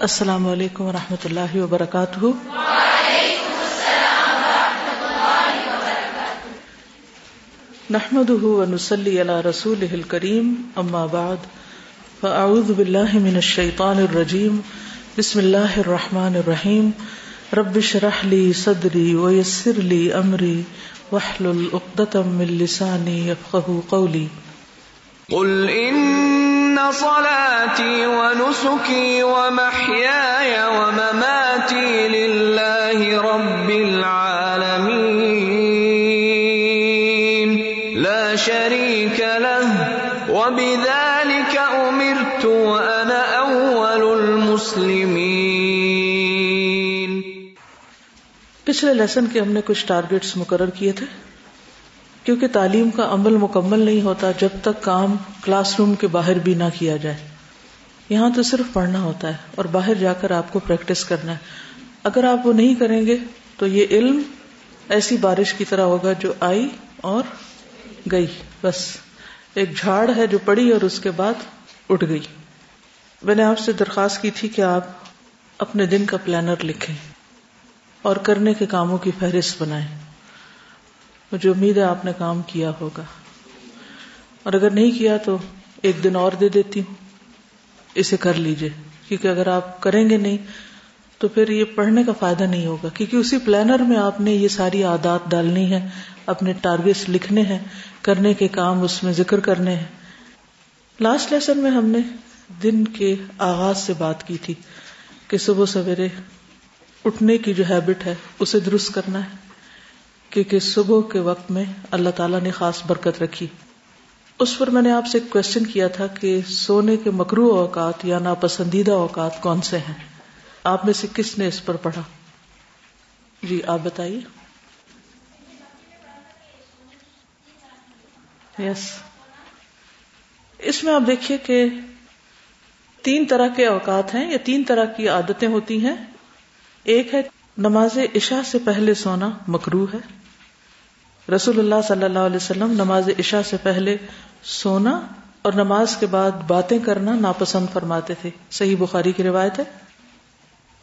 السلام علیکم و رحمۃ اللہ وبرکاتہ۔ نحمد ونسلی علی رسول کریم اما بعد، فاعوذ باللہ من الشیطان الرجیم، بسم اللہ الرحمن الرحیم۔ رب شرح لی صدری ویسر لی امری وحلل اقدتم من لسانی یفقہ قولی۔ قل ان صلاتي ونسكي ومحياي ومماتي لله رب العالمين. لا شريك له، وبذلك امرت وانا اول المسلمين. پچھلے لیسن کے ہم نے کچھ ٹارگیٹس مقرر کیے تھے؟ کیونکہ تعلیم کا عمل مکمل نہیں ہوتا جب تک کام کلاس روم کے باہر بھی نہ کیا جائے۔ یہاں تو صرف پڑھنا ہوتا ہے اور باہر جا کر آپ کو پریکٹس کرنا ہے۔ اگر آپ وہ نہیں کریں گے تو یہ علم ایسی بارش کی طرح ہوگا جو آئی اور گئی۔ بس ایک جھاڑ ہے جو پڑی اور اس کے بعد اٹھ گئی۔ میں نے آپ سے درخواست کی تھی کہ آپ اپنے دن کا پلانر لکھیں اور کرنے کے کاموں کی فہرست بنائیں۔ مجھے امید ہے آپ نے کام کیا ہوگا۔ اور اگر نہیں کیا تو ایک دن اور دے دیتی ہوں۔ اسے کر لیجیے کیونکہ اگر آپ کریں گے نہیں تو پھر یہ پڑھنے کا فائدہ نہیں ہوگا۔ کیونکہ اسی پلانر میں آپ نے یہ ساری عادات ڈالنی ہے اپنے ٹارگیٹس لکھنے ہیں، کرنے کے کام اس میں ذکر کرنے ہیں۔ لاسٹ لیسن میں ہم نے دن کے آغاز سے بات کی تھی کہ صبح سویرے اٹھنے کی جو ہیبٹ ہے، اسے درست کرنا ہے۔ کیونکہ صبح کے وقت میں اللہ تعالیٰ نے خاص برکت رکھی۔ اس پر میں نے آپ سے ایک کوشچن کیا تھا کہ سونے کے مکرو اوقات یا ناپسندیدہ اوقات کون سے ہیں؟ آپ میں سے کس نے اس پر پڑھا؟ جی آپ بتائیے۔ یس اس میں آپ دیکھیے کہ تین طرح کے اوقات ہیں، یا تین طرح کی عادتیں ہوتی ہیں۔ ایک ہے، نماز عشاء سے پہلے سونا مکرو ہے۔ رسول اللہ صلی اللہ علیہ وسلم نماز عشاء سے پہلے سونا اور نماز کے بعد باتیں کرنا ناپسند فرماتے تھے۔ صحیح بخاری کی روایت ہے۔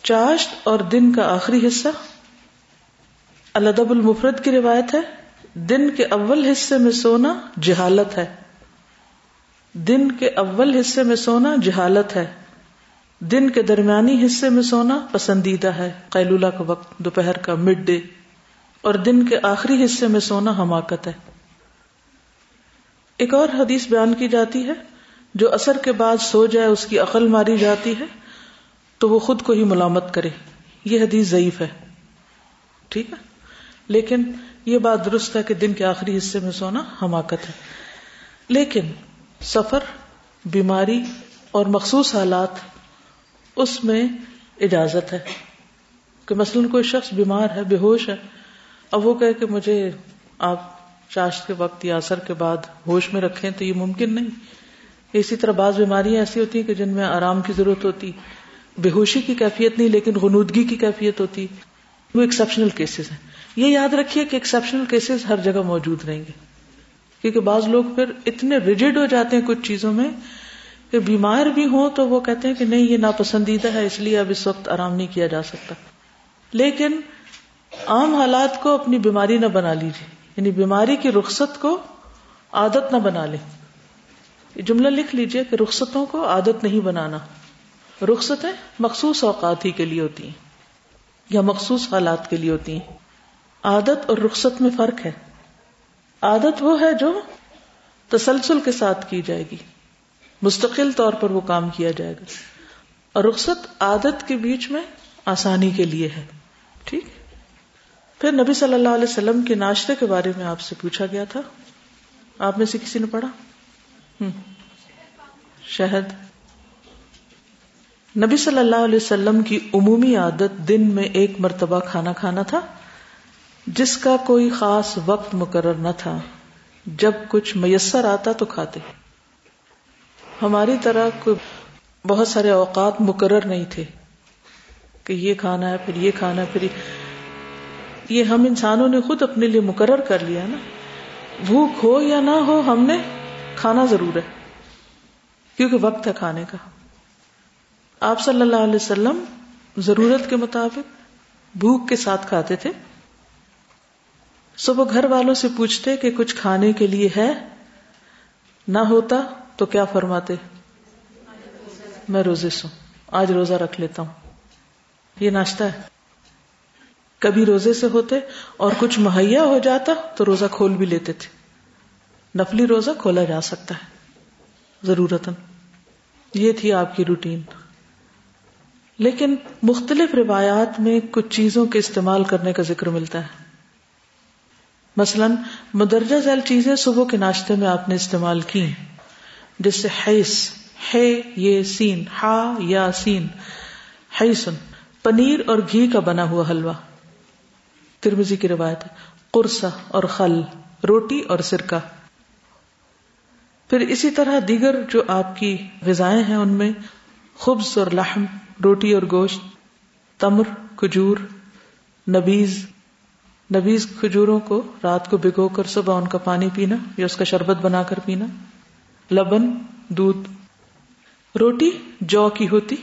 چاشت اور دن کا آخری حصہ۔ الدب المفرد کی روایت ہے۔ دن کے اول حصے میں سونا جہالت ہے۔ دن کے اول حصے میں سونا جہالت ہے۔ دن کے درمیانی حصے میں سونا پسندیدہ ہے۔ قیلولہ کا وقت، دوپہر کا، مڈ ڈے۔ اور دن کے آخری حصے میں سونا حماقت ہے۔ ایک اور حدیث بیان کی جاتی ہے، جو اثر کے بعد سو جائے اس کی عقل ماری جاتی ہے، تو وہ خود کو ہی ملامت کرے۔ یہ حدیث ضعیف ہے۔ ٹھیک ہے؟ لیکن یہ بات درست ہے کہ دن کے آخری حصے میں سونا حماقت ہے۔ لیکن سفر، بیماری اور مخصوص حالات اس میں اجازت ہے کہ مثلاً کوئی شخص بیمار ہے، بے ہوش ہے اب وہ کہ مجھے آپ چاشت کے وقت یا اثر کے بعد ہوش میں رکھیں تو یہ ممکن نہیں۔ اسی طرح بعض بیماریاں ایسی ہوتی ہیں کہ جن میں آرام کی ضرورت ہوتی، بے ہوشی کی کیفیت نہیں، لیکن غنودگی کی کیفیت ہوتی۔ وہ ایکسپشنل کیسز ہیں۔ یہ یاد رکھیے کہ ایکسپشنل کیسز ہر جگہ موجود رہیں گے کیونکہ بعض لوگ پھر اتنے ریجڈ ہو جاتے ہیں کچھ چیزوں میں کہ بیمار بھی ہوں تو وہ کہتے ہیں کہ نہیں، یہ ناپسندیدہ ہے، اس لیے اب اس وقت آرام نہیں کیا جا سکتا۔ لیکن عام حالات کو اپنی بیماری نہ بنا لیجیے یعنی بیماری کی رخصت کو عادت نہ بنا لیں۔ یہ جملہ لکھ لیجیے کہ رخصتوں کو عادت نہیں بنانا۔ رخصتیں مخصوص اوقات ہی کے لیے ہوتی ہیں یا مخصوص حالات کے لیے ہوتی ہیں۔ عادت اور رخصت میں فرق ہے۔ عادت وہ ہے جو تسلسل کے ساتھ کی جائے گی۔ مستقل طور پر وہ کام کیا جائے گا۔ اور رخصت عادت کے بیچ میں آسانی کے لیے ہے۔ ٹھیک۔ پھر نبی صلی اللہ علیہ وسلم کے ناشتے کے بارے میں آپ سے پوچھا گیا تھا۔ آپ میں سے کسی نے پڑھا؟ شہد۔ نبی صلی اللہ علیہ وسلم کی عمومی عادت دن میں ایک مرتبہ کھانا کھانا تھا، جس کا کوئی خاص وقت مقرر نہ تھا۔ جب کچھ میسر آتا تو کھاتے۔ ہماری طرح کوئی بہت سارے اوقات مقرر نہیں تھے کہ یہ کھانا ہے، پھر یہ کھانا ہے، پھر یہ۔ ہم انسانوں نے خود اپنے لیے مقرر کر لیا نا۔ بھوک ہو یا نہ ہو، ہم نے کھانا ضرور ہے۔ کیونکہ وقت ہے کھانے کا۔ آپ صلی اللہ علیہ وسلم ضرورت کے مطابق بھوک کے ساتھ کھاتے تھے۔ صبح گھر والوں سے پوچھتے کہ کچھ کھانے کے لیے ہے؟ نہ ہوتا تو کیا فرماتے؟ میں روزے سو آج روزہ رکھ لیتا ہوں۔ یہ ناشتہ ہے۔ کبھی روزے سے ہوتے اور کچھ مہیا ہو جاتا تو روزہ کھول بھی لیتے تھے۔ نفلی روزہ کھولا جا سکتا ہے۔ ضرورت یہ تھی آپ کی روٹین۔ لیکن مختلف روایات میں کچھ چیزوں کے استعمال کرنے کا ذکر ملتا ہے۔ مثلا مدرجہ ذیل چیزیں صبح کے ناشتے میں آپ نے استعمال کی جس سے حیث، ہے، یہ، سین، ہا، یا، سین۔ حیثن پنیر اور گھی کا بنا ہوا حلوہ۔ ترمزی کی روایت ہے، قرصہ اور خل، روٹی اور سرکہ۔ پھر اسی طرح دیگر جو آپ کی غذائیں ہیں ان میں، خبز اور لحم، روٹی اور گوشت، تمر، کھجور، نبیز۔ نبیز کھجوروں کو رات کو بھگو کر صبح ان کا پانی پینا یا اس کا شربت بنا کر پینا۔ لبن، دودھ۔ روٹی جو کی ہوتی،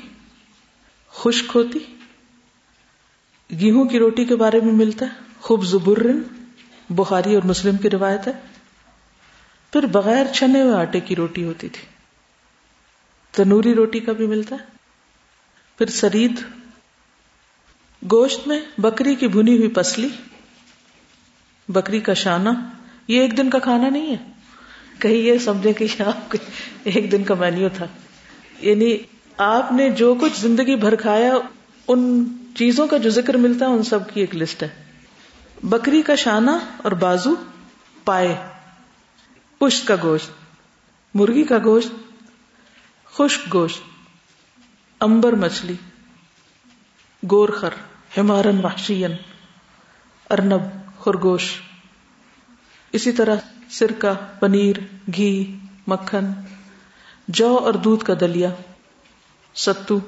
خشک ہوتی گیہوں کی روٹی کے بارے میں ملتا ہے۔ خوب زبرن بخاری اور مسلم کی روایت ہے۔ پھر بغیر چھنے ہوئے آٹے کی روٹی ہوتی تھی۔ تنوری روٹی کا بھی ملتا ہے۔ پھر سرید۔ گوشت میں بکری کی بھنی ہوئی پسلی۔ بکری کا شانہ۔ یہ ایک دن کا کھانا نہیں ہے۔ کہیں یہ سمجھے کہ آپ ایک دن کا مینیو تھا۔ یعنی آپ نے جو کچھ زندگی بھر کھایا، ان چیزوں کا جو ذکر ملتا ہے ان سب کی ایک لسٹ ہے۔ بکری کا شانہ اور بازو پائے۔ پشت کا گوشت۔ مرغی کا گوشت۔ خشک گوشت۔ امبر مچھلی۔ گورخر ہمارن وحشین ارنب، خرگوش۔ اسی طرح سرکہ، پنیر، گھی، مکھن۔ جو اور دودھ کا دلیا۔ ستو۔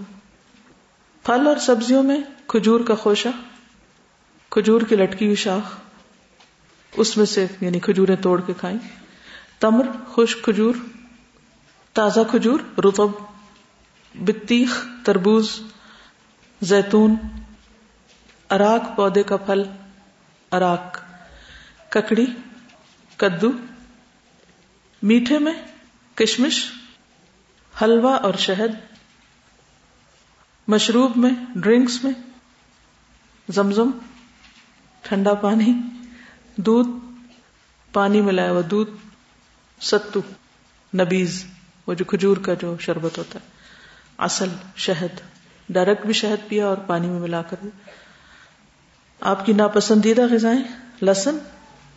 پھل اور سبزیوں میں کھجور کا خوشہ، کھجور کی لٹکی ہوئی شاخ، اس میں سے یعنی کھجوریں توڑ کے کھائیں۔ تمر، خشک کھجور، تازہ کھجور رتب بتیخ تربوز، زیتون، اراک پودے کا پھل، اراک، ککڑی، کدو، میٹھے میں کشمش، حلوہ اور شہد، مشروب میں، ڈرنکس میں زمزم، ٹھنڈا پانی، دودھ، پانی ملایا ہوا دودھ، ستو، نبیز، وہ جو کھجور کا جو شربت ہوتا ہے اصل شہد، ڈائریکٹ بھی شہد پیا اور پانی میں ملا کر آپ کی ناپسندیدہ غذائیں لسن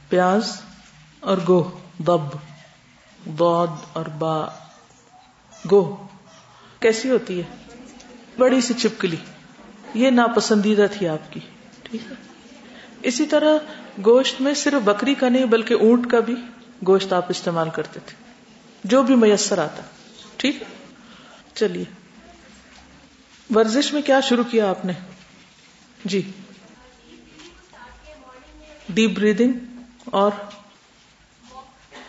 پیاز اور گو دب دود اور با۔ گو کیسی ہوتی ہے؟ بڑی سی چپکلی۔ یہ ناپسندیدہ تھی آپ کی، ٹھیک ہے؟ اسی طرح گوشت میں صرف بکری کا نہیں، بلکہ اونٹ کا بھی گوشت آپ استعمال کرتے تھے، جو بھی میسر آتا، ٹھیک؟ چلیے۔ ورزش میں کیا شروع کیا آپ نے؟ جی۔ ڈیپ بریدنگ اور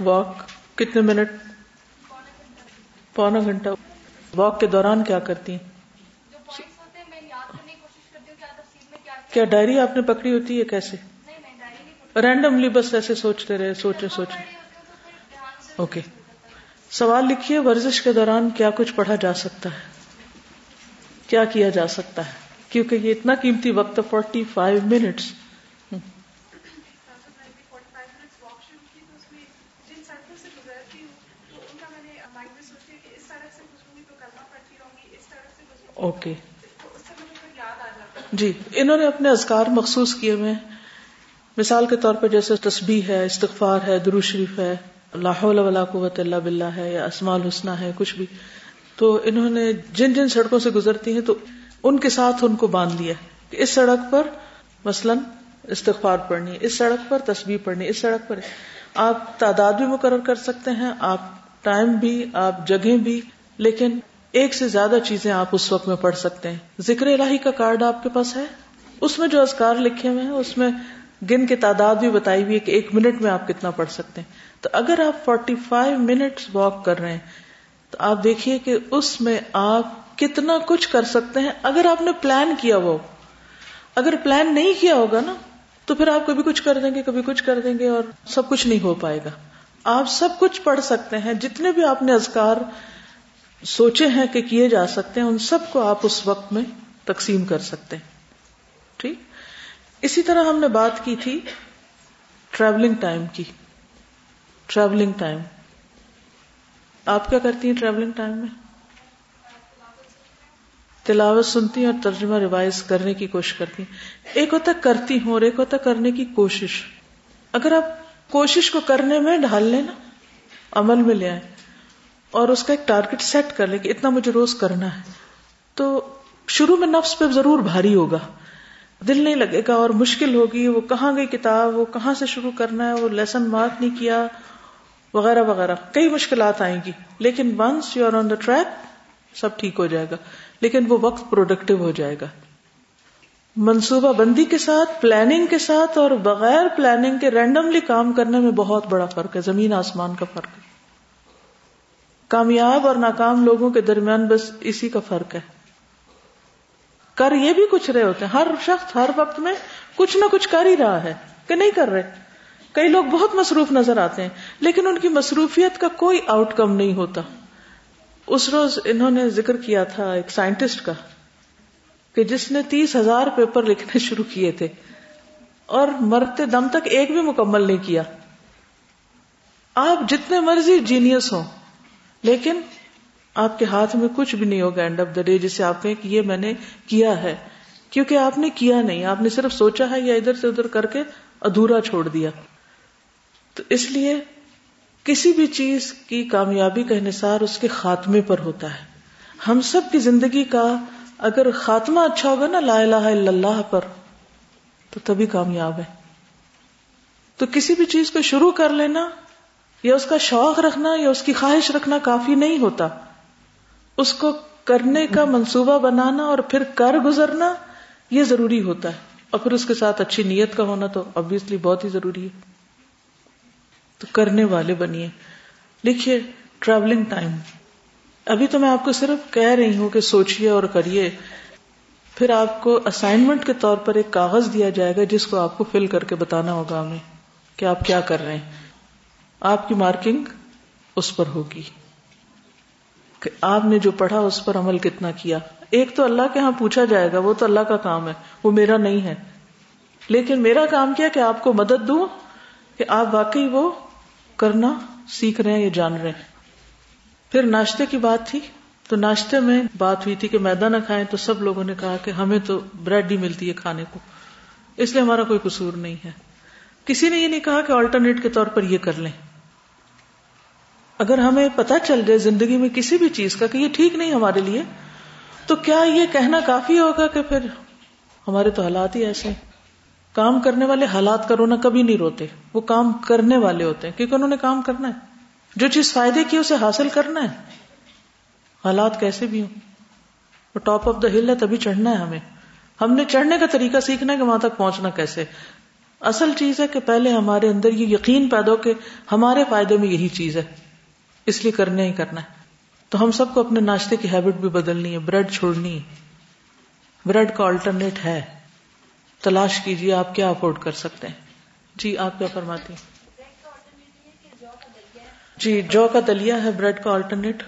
واک کتنے منٹ؟ پونا گھنٹہ۔ واک کے دوران کیا کرتی ہیں؟ کیا ڈائری آپ نے پکڑی ہوتی ہے کیسے؟ رینڈملی بس ایسے سوچتے رہے، سوچے سوچے۔ اوکے سوال لکھیے، ورزش کے دوران کیا کچھ پڑھا جا سکتا ہے؟ کیا کیا جا سکتا ہے؟ کیونکہ یہ اتنا قیمتی وقت فورٹی فائیو منٹس اوکے جی انہوں نے اپنے ازکار مخصوص کیے ہوئے مثال کے طور پر جیسے تسبیح ہے، استغفار ہے درو شریف ہے لاہول ولا قوت اللہ بلّہ ہے، یا اسماء الحسنہ ہے، کچھ بھی۔ تو انہوں نے جن جن سڑکوں سے گزرتی ہیں تو ان کے ساتھ ان کو باندھ لیا کہ اس سڑک پر مثلاً استغفار پڑھنی اس سڑک پر تصویر پڑھنی اس سڑک پر۔ آپ تعداد بھی مقرر کر سکتے ہیں، آپ ٹائم بھی، آپ جگہ بھی، لیکن ایک سے زیادہ چیزیں آپ اس وقت میں پڑھ سکتے ہیں۔ ذکر الہی کا کارڈ آپ کے پاس ہے؟ اس میں جو ازکار لکھے ہوئے ہیں، اس میں گن کی تعداد بھی بتائی ہوئی ہے کہ ایک منٹ میں آپ کتنا پڑھ سکتے ہیں۔ تو اگر آپ فورٹی فائیو منٹ واک کر رہے ہیں، تو آپ دیکھیے کہ اس میں آپ کتنا کچھ کر سکتے ہیں۔ اگر آپ نے پلان کیا وہ، اگر پلان نہیں کیا ہوگا نا، تو پھر آپ کبھی کچھ کر دیں گے، کبھی کچھ کر دیں گے اور سب کچھ نہیں ہو پائے گا۔ آپ سب کچھ پڑھ سکتے ہیں، جتنے بھی آپ نے ازکار سوچے ہیں کہ کیے جا سکتے ہیں، ان سب کو آپ اس وقت میں تقسیم کر سکتے ہیں۔ ٹھیک؟ اسی طرح ہم نے بات کی تھی ٹریولنگ ٹائم کی۔ ٹریولنگ ٹائم آپ کیا کرتی ہیں ٹریولنگ ٹائم میں؟ تلاوت سنتی ہیں اور ترجمہ ریوائز کرنے کی کوشش کرتی ہیں۔ ایک ہوتا کرتی ہوں اور ایک ہوتا کرنے کی کوشش۔ اگر آپ کوشش کو کرنے میں ڈھال لیں نا، عمل میں لے آئے اور اس کا ایک ٹارگٹ سیٹ کر لیں کہ اتنا مجھے روز کرنا ہے۔ تو شروع میں نفس پہ ضرور بھاری ہوگا۔ دل نہیں لگے گا اور مشکل ہوگی۔ وہ کہاں گئی کتاب؟ وہ کہاں سے شروع کرنا ہے؟ وہ لیسن مارک نہیں کیا۔ وغیرہ وغیرہ۔ کئی مشکلات آئیں گی۔ لیکن once you are on the track سب ٹھیک ہو جائے گا۔ لیکن وہ وقت پروڈکٹیو ہو جائے گا۔ منصوبہ بندی کے ساتھ پلاننگ کے ساتھ اور بغیر پلاننگ کے رینڈملی کام کرنے میں بہت بڑا فرق ہے۔ زمین آسمان کا فرق ہے۔ کامیاب اور ناکام لوگوں کے درمیان بس اسی کا فرق ہے۔ کر یہ بھی کچھ رہے ہوتے ہیں۔ ہر شخص ہر وقت میں کچھ نہ کچھ کر ہی رہا ہے کہ نہیں کر رہے۔ کئی لوگ بہت مصروف نظر آتے ہیں، لیکن ان کی مصروفیت کا کوئی آؤٹ کم نہیں ہوتا۔ اس روز انہوں نے ذکر کیا تھا ایک سائنٹسٹ کا کہ جس نے تیس ہزار پیپر لکھنے شروع کیے تھے اور مرتے دم تک ایک بھی مکمل نہیں کیا۔ آپ جتنے مرضی جینیس ہوں لیکن آپ کے ہاتھ میں کچھ بھی نہیں ہوگا اینڈ آف دا ڈے جسے آپ کہیں کہ یہ میں نے کیا ہے۔ کیونکہ آپ نے کیا نہیں، آپ نے صرف سوچا ہے یا ادھر سے ادھر کر کے ادھورا چھوڑ دیا۔ تو اس لیے کسی بھی چیز کی کامیابی کا انحصار اس کے خاتمے پر ہوتا ہے۔ ہم سب کی زندگی کا اگر خاتمہ اچھا ہوگا نا لا الہ الا اللہ پر، تو تبھی کامیاب ہے۔ تو کسی بھی چیز کو شروع کر لینا یا اس کا شوق رکھنا یا اس کی خواہش رکھنا کافی نہیں ہوتا۔ اس کو کرنے کا منصوبہ بنانا اور پھر کر گزرنا یہ ضروری ہوتا ہے۔ اور پھر اس کے ساتھ اچھی نیت کا ہونا تو ابویسلی بہت ہی ضروری ہے۔ تو کرنے والے بنیے۔ لکھیے ٹریولنگ ٹائم ابھی تو میں آپ کو صرف کہہ رہی ہوں کہ سوچیے اور کریے۔ پھر آپ کو اسائنمنٹ کے طور پر ایک کاغذ دیا جائے گا جس کو آپ کو فل کر کے بتانا ہوگا ہمیں کہ آپ کیا کر رہے ہیں۔ آپ کی مارکنگ اس پر ہوگی کہ آپ نے جو پڑھا اس پر عمل کتنا کیا۔ ایک تو اللہ کے ہاں پوچھا جائے گا، وہ تو اللہ کا کام ہے، وہ میرا نہیں ہے۔ لیکن میرا کام کیا کہ آپ کو مدد دوں کہ آپ واقعی وہ کرنا سیکھ رہے ہیں یا جان رہے ہیں۔ پھر ناشتے کی بات تھی، تو ناشتے میں بات ہوئی تھی کہ میدا نہ کھائیں، تو سب لوگوں نے کہا کہ ہمیں تو بریڈ ہی ملتی ہے کھانے کو۔ اس لیے ہمارا کوئی قصور نہیں ہے۔ کسی نے یہ نہیں کہا کہ آلٹرنیٹ کے طور پر یہ کر لیں۔ اگر ہمیں پتا چل جائے زندگی میں کسی بھی چیز کا کہ یہ ٹھیک نہیں ہمارے لیے، تو کیا یہ کہنا کافی ہوگا کہ پھر ہمارے تو حالات ہی ایسے ہیں۔ کام کرنے والے حالات کا رونا کبھی نہیں روتے، وہ کام کرنے والے ہوتے ہیں، کیونکہ انہوں نے کام کرنا ہے۔ جو چیز فائدے کی اسے حاصل کرنا ہے۔ حالات کیسے بھی ہوں۔ وہ ٹاپ آف دا ہل ہے، تبھی چڑھنا ہے ہمیں۔ ہم نے چڑھنے کا طریقہ سیکھنا ہے کہ وہاں تک پہنچنا کیسے۔ اصل چیز ہے کہ پہلے ہمارے اندر یہ یقین پیدا ہو کہ ہمارے فائدے میں یہی چیز ہے۔ اس لیے کرنا ہی کرنا ہے۔ تو ہم سب کو اپنے ناشتے کی ہیبٹ بھی بدلنی ہے بریڈ چھوڑنی ہے۔ بریڈ کا آلٹرنیٹ ہے۔ تلاش کیجیے آپ کیا افورڈ کر سکتے ہیں۔ جی آپ کیا فرماتی ہیں؟ جی جو کا دلیا ہے بریڈ کا آلٹرنیٹ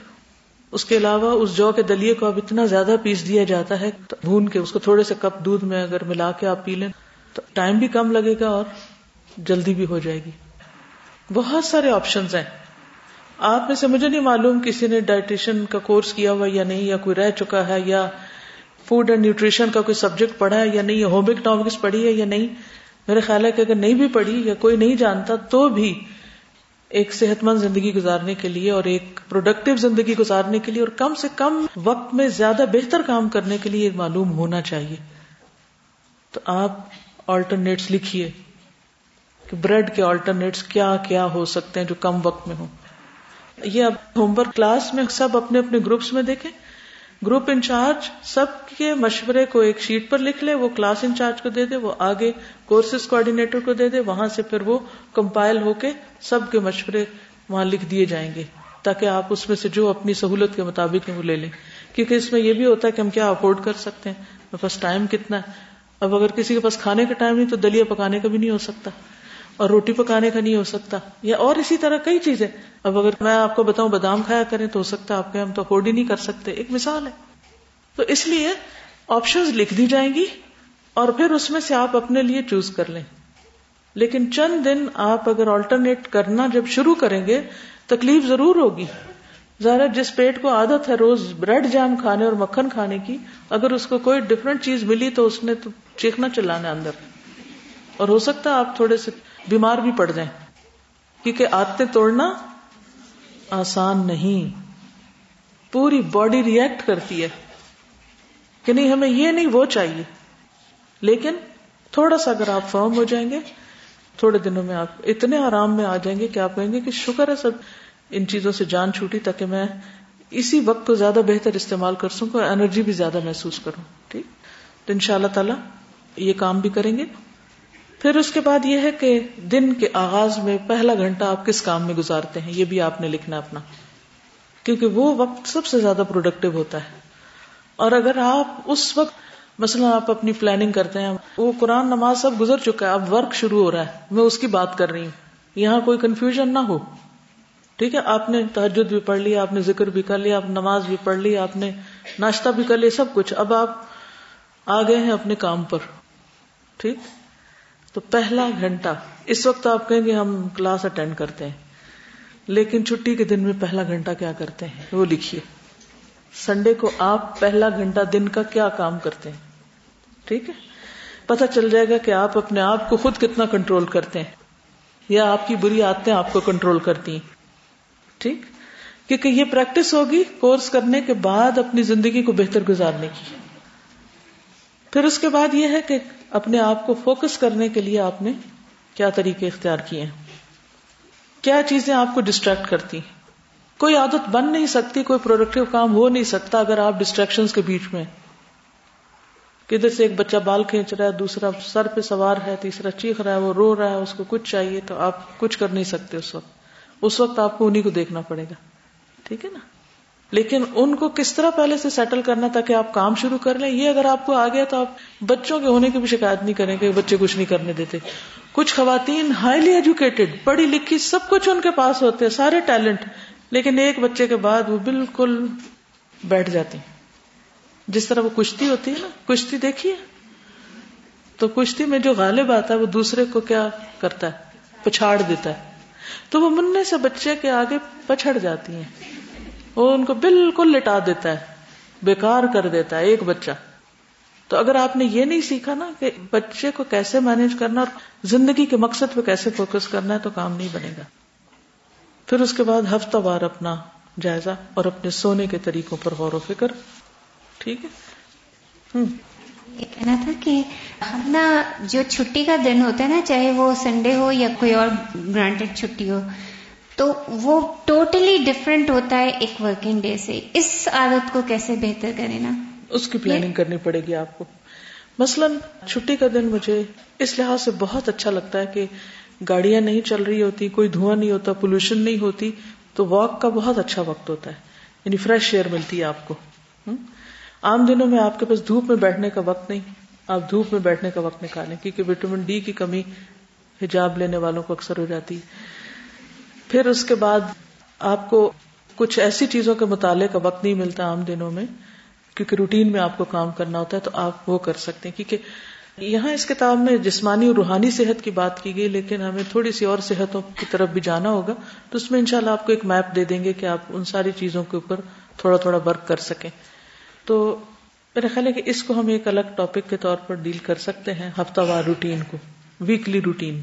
اس کے علاوہ اس جو کے دلیے کو اب اتنا زیادہ پیس دیا جاتا ہے بھون کے اس کو تھوڑے سے کپ دودھ میں اگر ملا کے آپ پی لیں، تو ٹائم بھی کم لگے گا اور جلدی بھی ہو جائے گی۔ بہت سارے آپشنز ہیں۔ آپ میں سے مجھے نہیں معلوم کسی نے ڈائٹیشن کا کورس کیا ہوا یا نہیں، یا کوئی رہ چکا ہے، یا فوڈ اینڈ نیوٹریشن کا کوئی سبجیکٹ پڑھا ہے یا نہیں ہوم اکنامکس پڑھی ہے یا نہیں۔ میرے خیال ہے کہ اگر نہیں بھی پڑھی یا کوئی نہیں جانتا تو بھی ایک صحت مند زندگی گزارنے کے لیے اور ایک پروڈکٹیو زندگی گزارنے کے لیے اور کم سے کم وقت میں زیادہ بہتر کام کرنے کے لیے معلوم ہونا چاہیے۔ تو آپ آلٹرنیٹس لکھیے کہ بریڈ کے آلٹرنیٹس کیا کیا ہو سکتے ہیں جو کم وقت میں ہوں۔ یہ اب ہوم ورک کلاس میں سب اپنے اپنے گروپس میں دیکھیں۔ گروپ انچارج سب کے مشورے کو ایک شیٹ پر لکھ لے، وہ کلاس انچارج کو دے دے، وہ آگے کورسز کوآڈینیٹر کو دے دے، وہاں سے پھر وہ کمپائل ہو کے سب کے مشورے وہاں لکھ دیے جائیں گے تاکہ آپ اس میں سے جو اپنی سہولت کے مطابق وہ لے لیں۔ کیونکہ اس میں یہ بھی ہوتا ہے کہ ہم کیا افورڈ کر سکتے ہیں۔ میرے پاس ٹائم کتنا ہے۔ اب اگر کسی کے پاس کھانے کا ٹائم نہیں تو دلیا پکانے کا بھی نہیں ہو سکتا۔ اور روٹی پکانے کا نہیں ہو سکتا یا اور اسی طرح کئی چیزیں۔ اب اگر میں آپ کو بتاؤں بادام کھایا کریں تو ہو سکتا ہے آپ کے ہم تو افورڈ ہی نہیں کر سکتے۔ ایک مثال ہے۔ تو اس لیے آپشن لکھ دی جائیں گی اور پھر اس میں سے آپ اپنے لیے چوز کر لیں۔ لیکن چند دن آپ اگر آلٹرنیٹ کرنا جب شروع کریں گے، تکلیف ضرور ہوگی۔ ذرا جس پیٹ کو عادت ہے روز بریڈ جام کھانے اور مکھن کھانے کی، اگر اس کو کوئی ڈفرینٹ چیز ملی تو اس نے تو چیخنا چلانا اندر۔ اور ہو سکتا ہے آپ تھوڑے سے بیمار بھی پڑ جائیں۔ کیونکہ آتے توڑنا آسان نہیں۔ پوری باڈی ریئیکٹ کرتی ہے۔ کہ نہیں، ہمیں یہ نہیں، وہ چاہیے۔ لیکن تھوڑا سا اگر آپ فرم ہو جائیں گے، تھوڑے دنوں میں آپ اتنے آرام میں آ جائیں گے کہ آپ کہیں گے کہ شکر ہے، سب ان چیزوں سے جان چھوٹی، تاکہ میں اسی وقت کو زیادہ بہتر استعمال کر سکوں انرجی بھی زیادہ محسوس کروں۔ ٹھیک؟ تو ان شاء اللہ تعالی یہ کام بھی کریں گے۔ پھر اس کے بعد یہ ہے کہ دن کے آغاز میں پہلا گھنٹہ آپ کس کام میں گزارتے ہیں؟ یہ بھی آپ نے لکھنا اپنا۔ کیونکہ وہ وقت سب سے زیادہ پروڈکٹیو ہوتا ہے۔ اور اگر آپ اس وقت مثلا آپ اپنی پلاننگ کرتے ہیں، وہ قرآن نماز سب گزر چکا ہے، اب ورک شروع ہو رہا ہے، میں اس کی بات کر رہی ہوں۔ یہاں کوئی کنفیوژن نہ ہو۔ ٹھیک ہے، آپ نے تحجد بھی پڑھ لیا آپ نے ذکر بھی کر لیا آپ نماز بھی پڑھ لی، آپ نے ناشتہ بھی کر لیا، سب کچھ۔ اب آپ آ گئے ہیں اپنے کام پر۔ ٹھیک؟ تو پہلا گھنٹہ، اس وقت آپ کہیں گے ہم کلاس اٹینڈ کرتے ہیں، لیکن چھٹی کے دن میں پہلا گھنٹہ کیا کرتے ہیں؟ وہ لکھیے۔ سنڈے کو آپ پہلا گھنٹہ دن کا کیا کام کرتے ہیں؟ ٹھیک ہے؟ پتا چل جائے گا کہ آپ اپنے آپ کو خود کتنا کنٹرول کرتے ہیں، یا آپ کی بری عادتیں آپ کو کنٹرول کرتی ہیں۔ ٹھیک؟ کیونکہ یہ پریکٹس ہوگی کورس کرنے کے بعد اپنی زندگی کو بہتر گزارنے کی۔ پھر اس کے بعد یہ ہے کہ اپنے آپ کو فوکس کرنے کے لیے آپ نے کیا طریقے اختیار کیے ہیں؟ کیا چیزیں آپ کو ڈسٹریکٹ کرتی ہیں؟ کوئی عادت بن نہیں سکتی، کوئی پروڈکٹیو کام ہو نہیں سکتا اگر آپ ڈسٹریکشن کے بیچ میں کدھر سے ایک بچہ بال کھینچ رہا ہے، دوسرا سر پہ سوار ہے، تیسرا چیخ رہا ہے، وہ رو رہا ہے، اس کو کچھ چاہیے تو آپ کچھ کر نہیں سکتے اس وقت۔ اس وقت آپ کو انہیں کو دیکھنا پڑے گا۔ ٹھیک ہے نا؟ لیکن ان کو کس طرح پہلے سے سیٹل کرنا تاکہ آپ کام شروع کر لیں؟ یہ اگر آپ کو آ گیا تو آپ بچوں کے ہونے کی بھی شکایت نہیں کریں کہ بچے کچھ نہیں کرنے دیتے۔ کچھ خواتین ہائیلی ایجوکیٹڈ پڑھی لکھی سب کچھ ان کے پاس ہوتے ہیں سارے ٹیلنٹ لیکن ایک بچے کے بعد وہ بالکل بیٹھ جاتی۔ جس طرح وہ کشتی ہوتی ہے نا، کشتی دیکھیے۔ تو کشتی میں جو غالب آتا ہے، وہ دوسرے کو کیا کرتا ہے؟ پچھاڑ دیتا ہے۔ تو وہ مننے سے بچے کے آگے پچھڑ جاتی ہیں۔ وہ ان کو بالکل لٹا دیتا ہے، بیکار کر دیتا ہے، ایک بچہ۔ تو اگر آپ نے یہ نہیں سیکھا نا کہ بچے کو کیسے مینج کرنا اور زندگی کے مقصد پہ کیسے فوکس کرنا ہے تو کام نہیں بنے گا۔ پھر اس کے بعد ہفتہ وار اپنا جائزہ اور اپنے سونے کے طریقوں پر غور و فکر۔ ٹھیک ہے؟ یہ کہنا تھا کہ اپنا جو چھٹی کا دن ہوتا ہے نا، چاہے وہ سنڈے ہو یا کوئی اور گرانٹیڈ چھٹی ہو تو وہ ٹوٹلی ڈفرینٹ ہوتا ہے ایک ورکنگ ڈے سے۔ اس عادت کو کیسے بہتر کرے نا؟ اس کی پلاننگ کرنی پڑے گی آپ کو۔ مثلاً چھٹی کا دن مجھے اس لحاظ سے بہت اچھا لگتا ہے کہ گاڑیاں نہیں چل رہی ہوتی، کوئی دھواں نہیں ہوتا پولوشن نہیں ہوتی، تو واک کا بہت اچھا وقت ہوتا ہے۔ یعنی فریش ایئر ملتی ہے آپ کو۔ عام دنوں میں آپ کے پاس دھوپ میں بیٹھنے کا وقت نہیں۔ آپ دھوپ میں بیٹھنے کا وقت نکالیں، کیونکہ وٹامن ڈی کی کمی حجاب لینے والوں کو اکثر ہو جاتی پھر اس کے بعد آپ کو کچھ ایسی چیزوں کے مطالعے کا وقت نہیں ملتا عام دنوں میں، کیونکہ روٹین میں آپ کو کام کرنا ہوتا ہے تو آپ وہ کر سکتے ہیں۔ کیونکہ یہاں اس کتاب میں جسمانی اور روحانی صحت کی بات کی گئی، لیکن ہمیں تھوڑی سی اور صحتوں کی طرف بھی جانا ہوگا۔ تو اس میں انشاءاللہ آپ کو ایک میپ دے دیں گے کہ آپ ان ساری چیزوں کے اوپر تھوڑا تھوڑا ورک کر سکیں۔ تو میرا خیال ہے کہ اس کو ہم ایک الگ ٹاپک کے طور پر ڈیل کر سکتے ہیں، ہفتہ وار روٹین کو ویکلی روٹین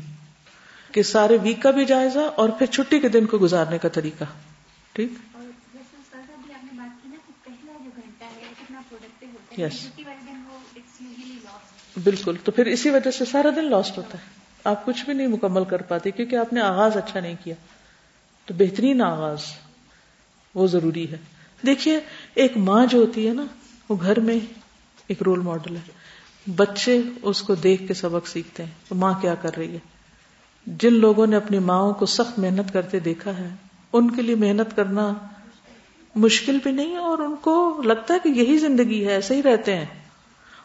کہ سارے ویک کا بھی جائزہ اور پھر چھٹی کے دن کو گزارنے کا طریقہ۔ ٹھیک؟ یس بالکل، تو پھر اسی وجہ سے سارا دن لاسٹ ہوتا ہے۔ آپ کچھ بھی نہیں مکمل کر پاتے کیونکہ آپ نے آغاز اچھا نہیں کیا۔ تو بہترین آغاز وہ ضروری ہے۔ دیکھیے، ایک ماں جو ہوتی ہے نا، وہ گھر میں ایک رول ماڈل ہے۔ بچے اس کو دیکھ کے سبق سیکھتے ہیں۔ تو ماں کیا کر رہی ہے؟ جن لوگوں نے اپنی ماں کو سخت محنت کرتے دیکھا ہے، ان کے لیے محنت کرنا مشکل بھی نہیں اور ان کو لگتا ہے کہ یہی زندگی ہے، ایسے ہی رہتے ہیں۔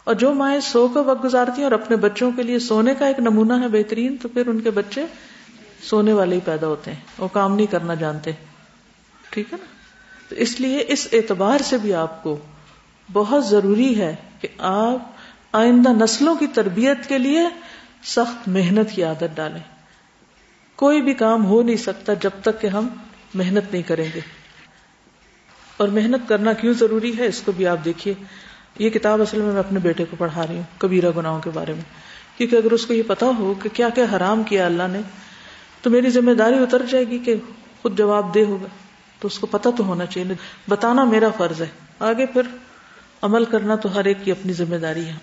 اور جو مائیں سو کا وقت گزارتی ہیں اور اپنے بچوں کے لیے سونے کا ایک نمونہ ہے بہترین، تو پھر ان کے بچے سونے والے ہی پیدا ہوتے ہیں۔ وہ کام نہیں کرنا جانتے۔ ٹھیک ہے نا؟ تو اس لیے اس اعتبار سے بھی آپ کو بہت ضروری ہے کہ آپ آئندہ نسلوں کی تربیت کے لیے سخت محنت کی عادت ڈالیں۔ کوئی بھی کام ہو نہیں سکتا جب تک کہ ہم محنت نہیں کریں گے۔ اور محنت کرنا کیوں ضروری ہے؟ اس کو بھی آپ دیکھیے۔ یہ کتاب اصل میں میں اپنے بیٹے کو پڑھا رہی ہوں، کبیرہ گناہوں کے بارے میں۔ کیونکہ اگر اس کو یہ پتا ہو کہ کیا کیا حرام کیا اللہ نے، تو میری ذمہ داری اتر جائے گی کہ خود جواب دے ہوگا۔ تو اس کو پتا تو ہونا چاہیے۔ بتانا میرا فرض ہے۔ آگے پھر عمل کرنا تو ہر ایک کی اپنی ذمہ داری ہے۔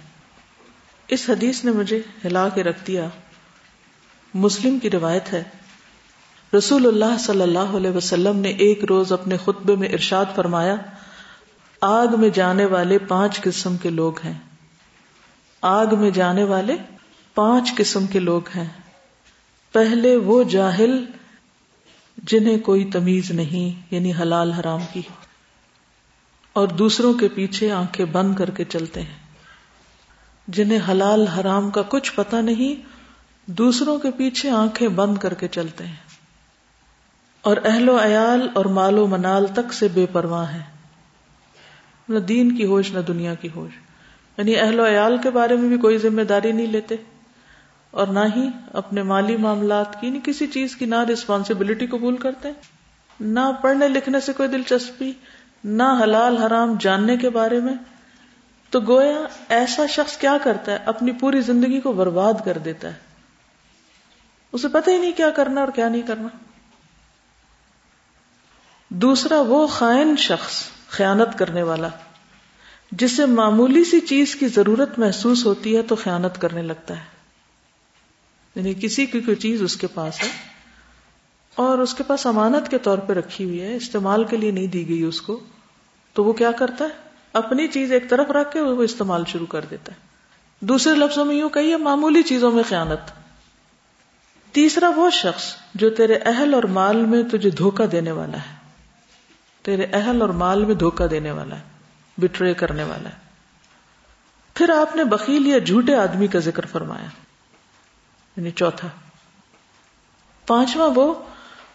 اس حدیث نے مجھے ہلا کے رکھ دیا۔ مسلم کی روایت ہے۔ رسول اللہ صلی اللہ علیہ وسلم نے ایک روز اپنے خطبے میں ارشاد فرمایا، آگ میں جانے والے پانچ قسم کے لوگ ہیں۔ آگ میں جانے والے پانچ قسم کے لوگ ہیں۔ پہلے وہ جاہل جنہیں کوئی تمیز نہیں یعنی حلال حرام کی۔ اور دوسروں کے پیچھے آنکھیں بند کر کے چلتے ہیں۔ جنہیں حلال حرام کا کچھ پتا نہیں دوسروں کے پیچھے آنکھیں بند کر کے چلتے ہیں۔ اور اہل و عیال اور مال و منال تک سے بے پرواہ ہے نہ دین کی ہوش، نہ دنیا کی ہوش۔ یعنی اہل و عیال کے بارے میں بھی کوئی ذمہ داری نہیں لیتے۔ اور نہ ہی اپنے مالی معاملات کی نہیں کسی چیز کی نہ ریسپانسبلٹی قبول کرتے نہ پڑھنے لکھنے سے کوئی دلچسپی، نہ حلال حرام جاننے کے بارے میں۔ تو گویا ایسا شخص کیا کرتا ہے؟ اپنی پوری زندگی کو برباد کر دیتا ہے۔ اسے پتہ ہی نہیں کیا کرنا اور کیا نہیں کرنا۔ دوسرا، وہ خائن شخص، خیانت کرنے والا۔ جسے معمولی سی چیز کی ضرورت محسوس ہوتی ہے تو خیانت کرنے لگتا ہے۔ یعنی کسی کی کوئی چیز اس کے پاس ہے اور اس کے پاس امانت کے طور پہ رکھی ہوئی ہے، استعمال کے لیے نہیں دی گئی اس کو، تو وہ کیا کرتا ہے؟ اپنی چیز ایک طرف رکھ کے وہ استعمال شروع کر دیتا ہے۔ دوسرے لفظوں میں یوں کہیے، معمولی چیزوں میں خیانت۔ تیسرا وہ شخص جو تیرے اہل اور مال میں تجھے دھوکا دینے والا ہے۔ تیرے اہل اور مال میں دھوکا دینے والا ہے بٹرے کرنے والا ہے۔ پھر آپ نے بکیل یا جھوٹے آدمی کا ذکر فرمایا۔ یعنی چوتھا۔ پانچواں وہ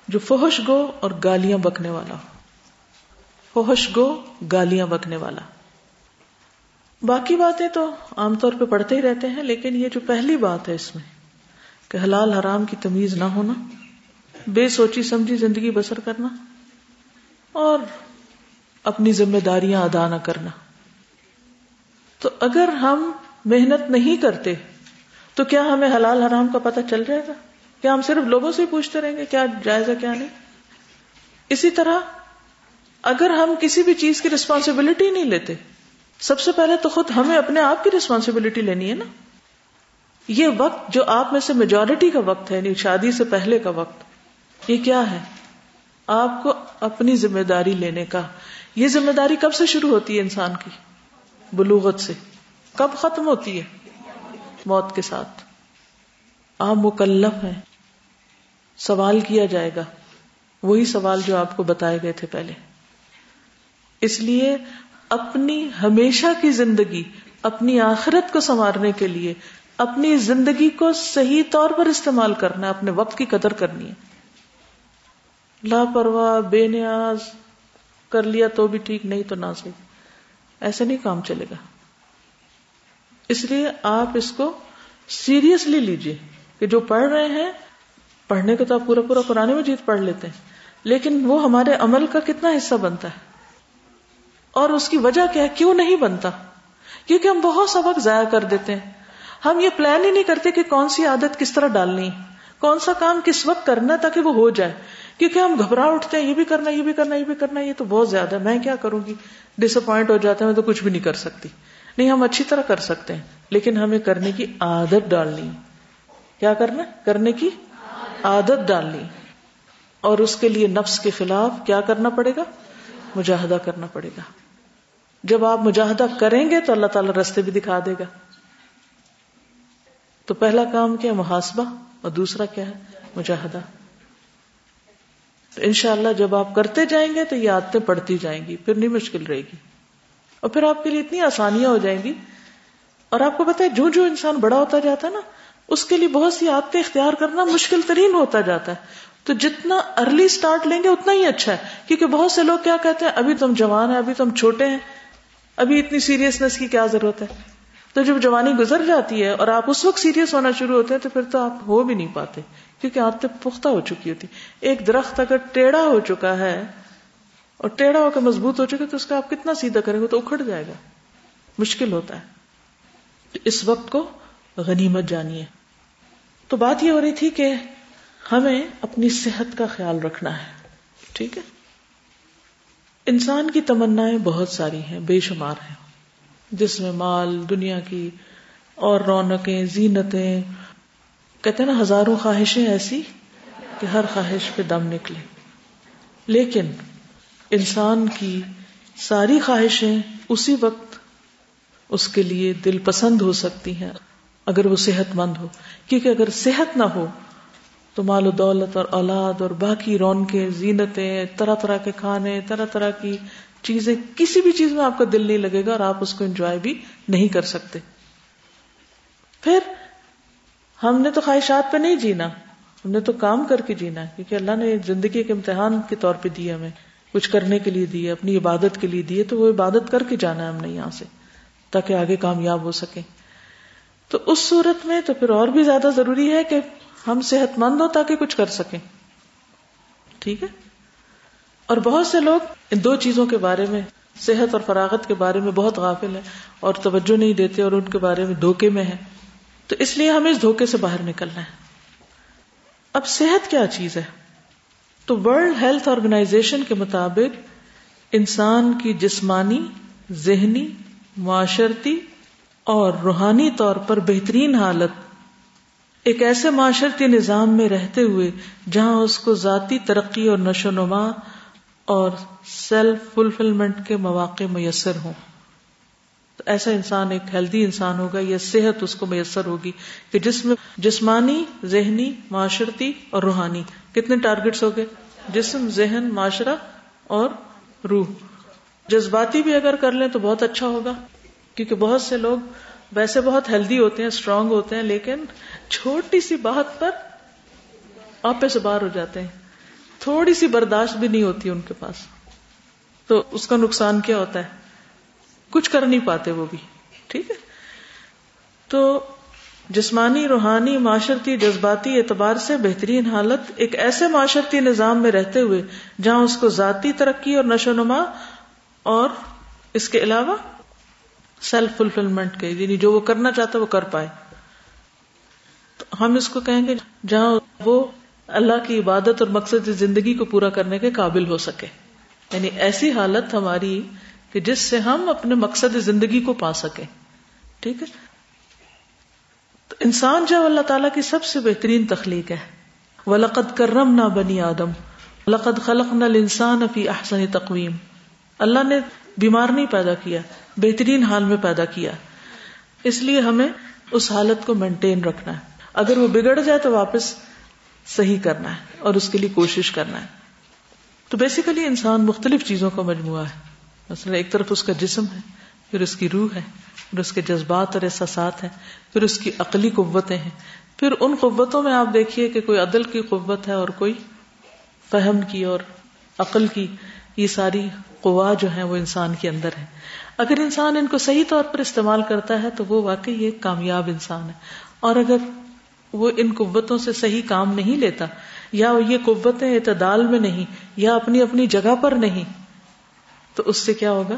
جو فوہش گو اور گالیاں بکنے والا ہو۔ فوہش گو، گالیاں بکنے والا۔ باقی باتیں تو عام طور پہ پڑھتے ہی رہتے ہیں، لیکن یہ جو پہلی بات ہے اس میں۔ کہ حلال حرام کی تمیز نہ ہونا، بے سوچی سمجھی زندگی بسر کرنا، اور اپنی ذمہ داریاں ادا نہ کرنا۔ تو اگر ہم محنت نہیں کرتے، تو کیا ہمیں حلال حرام کا پتہ چل جائے گا؟ کیا ہم صرف لوگوں سے پوچھتے رہیں گے کیا جائزہ کیا نہیں؟ اسی طرح اگر ہم کسی بھی چیز کی ریسپانسبلٹی نہیں لیتے، سب سے پہلے تو خود ہمیں اپنے آپ کی ریسپانسبلٹی لینی ہے نا۔ یہ وقت جو آپ میں سے میجورٹی کا وقت ہے یعنی شادی سے پہلے کا وقت، یہ کیا ہے؟ آپ کو اپنی ذمہ داری لینے کا۔ یہ ذمہ داری کب سے شروع ہوتی ہے انسان کی؟ بلوغت سے۔ کب ختم ہوتی ہے؟ موت کے ساتھ۔ آپ مکلف ہیں۔ سوال کیا جائے گا۔ وہی سوال جو آپ کو بتائے گئے تھے پہلے۔ اس لیے اپنی ہمیشہ کی زندگی، اپنی آخرت کو سنوارنے کے لیے اپنی زندگی کو صحیح طور پر استعمال کرنا اپنے وقت کی قدر کرنی ہے۔ لاپرواہ، بے نیاز، کر لیا تو بھی ٹھیک، نہیں تو نہ صحیح ایسے نہیں کام چلے گا۔ اس لیے آپ اس کو سیریسلی لیجیے کہ جو پڑھ رہے ہیں، پڑھنے کو تو آپ پورا پورا قرآن مجید پڑھ لیتے ہیں، لیکن وہ ہمارے عمل کا کتنا حصہ بنتا ہے۔ اور اس کی وجہ کیا ہے؟ کیوں نہیں بنتا؟ کیونکہ ہم بہت سا وقت ضائع کر دیتے ہیں۔ ہم یہ پلان ہی نہیں کرتے کہ کون سی عادت کس طرح ڈالنی، کون سا کام کس وقت کرنا تاکہ وہ ہو جائے۔ کیونکہ ہم گھبرا اٹھتے ہیں، یہ بھی کرنا، یہ بھی کرنا، یہ بھی کرنا، یہ تو بہت زیادہ میں کیا کروں گی؟ ڈس اپوائنٹ ہو جاتا ہے میں تو کچھ بھی نہیں کر سکتی۔ نہیں، ہم اچھی طرح کر سکتے ہیں، لیکن ہمیں کرنے کی عادت ڈالنی۔ کیا کرنا کرنے کی عادت ڈالنی۔ اور اس کے لیے نفس کے خلاف کیا کرنا پڑے گا؟ مجاہدہ کرنا پڑے گا۔ جب آپ مجاہدہ کریں گے تو اللہ تعالی رستے بھی دکھا دے گا۔ تو پہلا کام کیا محاسبہ؟ اور دوسرا کیا ہے؟ مجاہدہ۔ تو انشاءاللہ جب آپ کرتے جائیں گے تو یہ عادتیں پڑتی جائیں گی، پھر نہیں مشکل رہے گی۔ اور پھر آپ کے لیے اتنی آسانیاں ہو جائیں گی۔ اور آپ کو پتا ہے، جو جو انسان بڑا ہوتا جاتا ہے نا، اس کے لیے بہت سی عادتیں اختیار کرنا مشکل ترین ہوتا جاتا ہے۔ تو جتنا ارلی سٹارٹ لیں گے، اتنا ہی اچھا ہے۔ کیونکہ بہت سے لوگ کیا کہتے ہیں، ابھی تم جوان ہیں، ابھی تم چھوٹے ہیں، ابھی اتنی سیریسنس کی کیا ضرورت ہے؟ تو جب جوانی گزر جاتی ہے اور آپ اس وقت سیریس ہونا شروع ہوتے ہیں تو پھر تو آپ ہو بھی نہیں پاتے، کیونکہ عادتیں پختہ ہو چکی ہوتی۔ ایک درخت اگر ٹیڑھا ہو چکا ہے اور ٹیڑھا ہو کے مضبوط ہو چکا تو اس کا آپ کتنا سیدھا کریں گے تو اکھڑ جائے گا۔ مشکل ہوتا ہے۔ تو اس وقت کو غنیمت جانیے۔ تو بات یہ ہو رہی تھی کہ ہمیں اپنی صحت کا خیال رکھنا ہے، ٹھیک ہے؟ انسان کی تمنا بہت ساری ہیں، بے شمار ہیں۔ جس میں مال، دنیا کی اور رونقیں، زینتیں۔ کہتے ہیں نا، ہزاروں خواہشیں ایسی کہ ہر خواہش پہ دم نکلے۔ لیکن انسان کی ساری خواہشیں اسی وقت اس کے لیے دل پسند ہو سکتی ہیں، اگر وہ صحت مند ہو۔ کیونکہ اگر صحت نہ ہو تو مال و دولت اور اولاد اور باقی رونقیں، زینتیں، طرح طرح کے کھانے، طرح طرح کی چیزیں کسی بھی چیز میں آپ کا دل نہیں لگے گا اور آپ اس کو انجوائے بھی نہیں کر سکتے۔ پھر ہم نے تو خواہشات پہ نہیں جینا، ہم نے تو کام کر کے جینا کیونکہ اللہ نے زندگی کے امتحان کے طور پہ دیے ہمیں، کچھ کرنے کے لیے دیے اپنی عبادت کے لیے دیے تو وہ عبادت کر کے جانا ہے ہم نے یہاں سے، تاکہ آگے کامیاب ہو سکے تو اس صورت میں تو پھر اور بھی زیادہ ضروری ہے کہ ہم صحت مند ہو تاکہ کچھ کر سکیں۔ ٹھیک ہے؟ اور بہت سے لوگ ان دو چیزوں کے بارے میں صحت اور فراغت کے بارے میں بہت غافل ہیں اور توجہ نہیں دیتے اور ان کے بارے میں دھوکے میں ہیں۔ تو اس لیے ہمیں اس دھوکے سے باہر نکلنا ہے۔ اب صحت کیا چیز ہے؟ تو ورلڈ ہیلتھ آرگنائزیشن کے مطابق انسان کی جسمانی، ذہنی، معاشرتی اور روحانی طور پر بہترین حالت ایک ایسے معاشرتی نظام میں رہتے ہوئے جہاں اس کو ذاتی ترقی اور نشو و نما اور سیلف فلفلمنٹ کے مواقع میسر ہوں۔ تو ایسا انسان ایک ہیلدی انسان ہوگا یا صحت اس کو میسر ہوگی کہ جس میں جسمانی، ذہنی، معاشرتی اور روحانی۔ کتنے ٹارگیٹس ہو گئے جسم، ذہن، معاشرہ اور روح۔ جذباتی بھی اگر کر لیں تو بہت اچھا ہوگا، کیونکہ بہت سے لوگ ویسے بہت ہیلدی ہوتے ہیں اسٹرانگ ہوتے ہیں، لیکن چھوٹی سی بات پر آپے سے باہر ہو جاتے ہیں۔ تھوڑی سی برداشت بھی نہیں ہوتی ان کے پاس۔ تو اس کا نقصان کیا ہوتا ہے؟ کچھ کر نہیں پاتے وہ بھی، ٹھیک ہے؟ تو جسمانی، روحانی، معاشرتی، جذباتی اعتبار سے بہترین حالت ایک ایسے معاشرتی نظام میں رہتے ہوئے جہاں اس کو ذاتی ترقی اور نشو نما اور اس کے علاوہ سیلف فلفلمنٹ کے یعنی جو وہ کرنا چاہتا وہ کر پائے۔ تو ہم اس کو کہیں گے جہاں وہ اللہ کی عبادت اور مقصد زندگی کو پورا کرنے کے قابل ہو سکے۔ یعنی ایسی حالت ہماری کہ جس سے ہم اپنے مقصد زندگی کو پا سکے ٹھیک ہے؟ تو انسان جو اللہ تعالیٰ کی سب سے بہترین تخلیق ہے۔ وہ لقد کرم نہ بنی آدم۔ لقد خلق نہ انسان اپنی احسن تقویم اللہ نے بیمار نہیں پیدا کیا، بہترین حال میں پیدا کیا۔ اس لیے ہمیں اس حالت کو مینٹین رکھنا ہے۔ اگر وہ بگڑ جائے تو واپس صحیح کرنا ہے اور اس کے لیے کوشش کرنا ہے۔ تو بیسیکلی انسان مختلف چیزوں کا مجموعہ ہے۔ مثلا ایک طرف اس کا جسم ہے، پھر اس کی روح ہے، پھر اس کے جذبات اور احساسات ہیں، پھر اس کی عقلی قوتیں ہیں۔ پھر ان قوتوں میں آپ دیکھیے کہ کوئی عدل کی قوت ہے اور کوئی فہم کی اور عقل کی۔ یہ ساری قوا جو ہے وہ انسان کے اندر ہے اگر انسان ان کو صحیح طور پر استعمال کرتا ہے تو وہ واقعی ایک کامیاب انسان ہے۔ اور اگر وہ ان قوتوں سے صحیح کام نہیں لیتا، یا یہ قوتیں اعتدال میں نہیں، یا اپنی اپنی جگہ پر نہیں، تو اس سے کیا ہوگا؟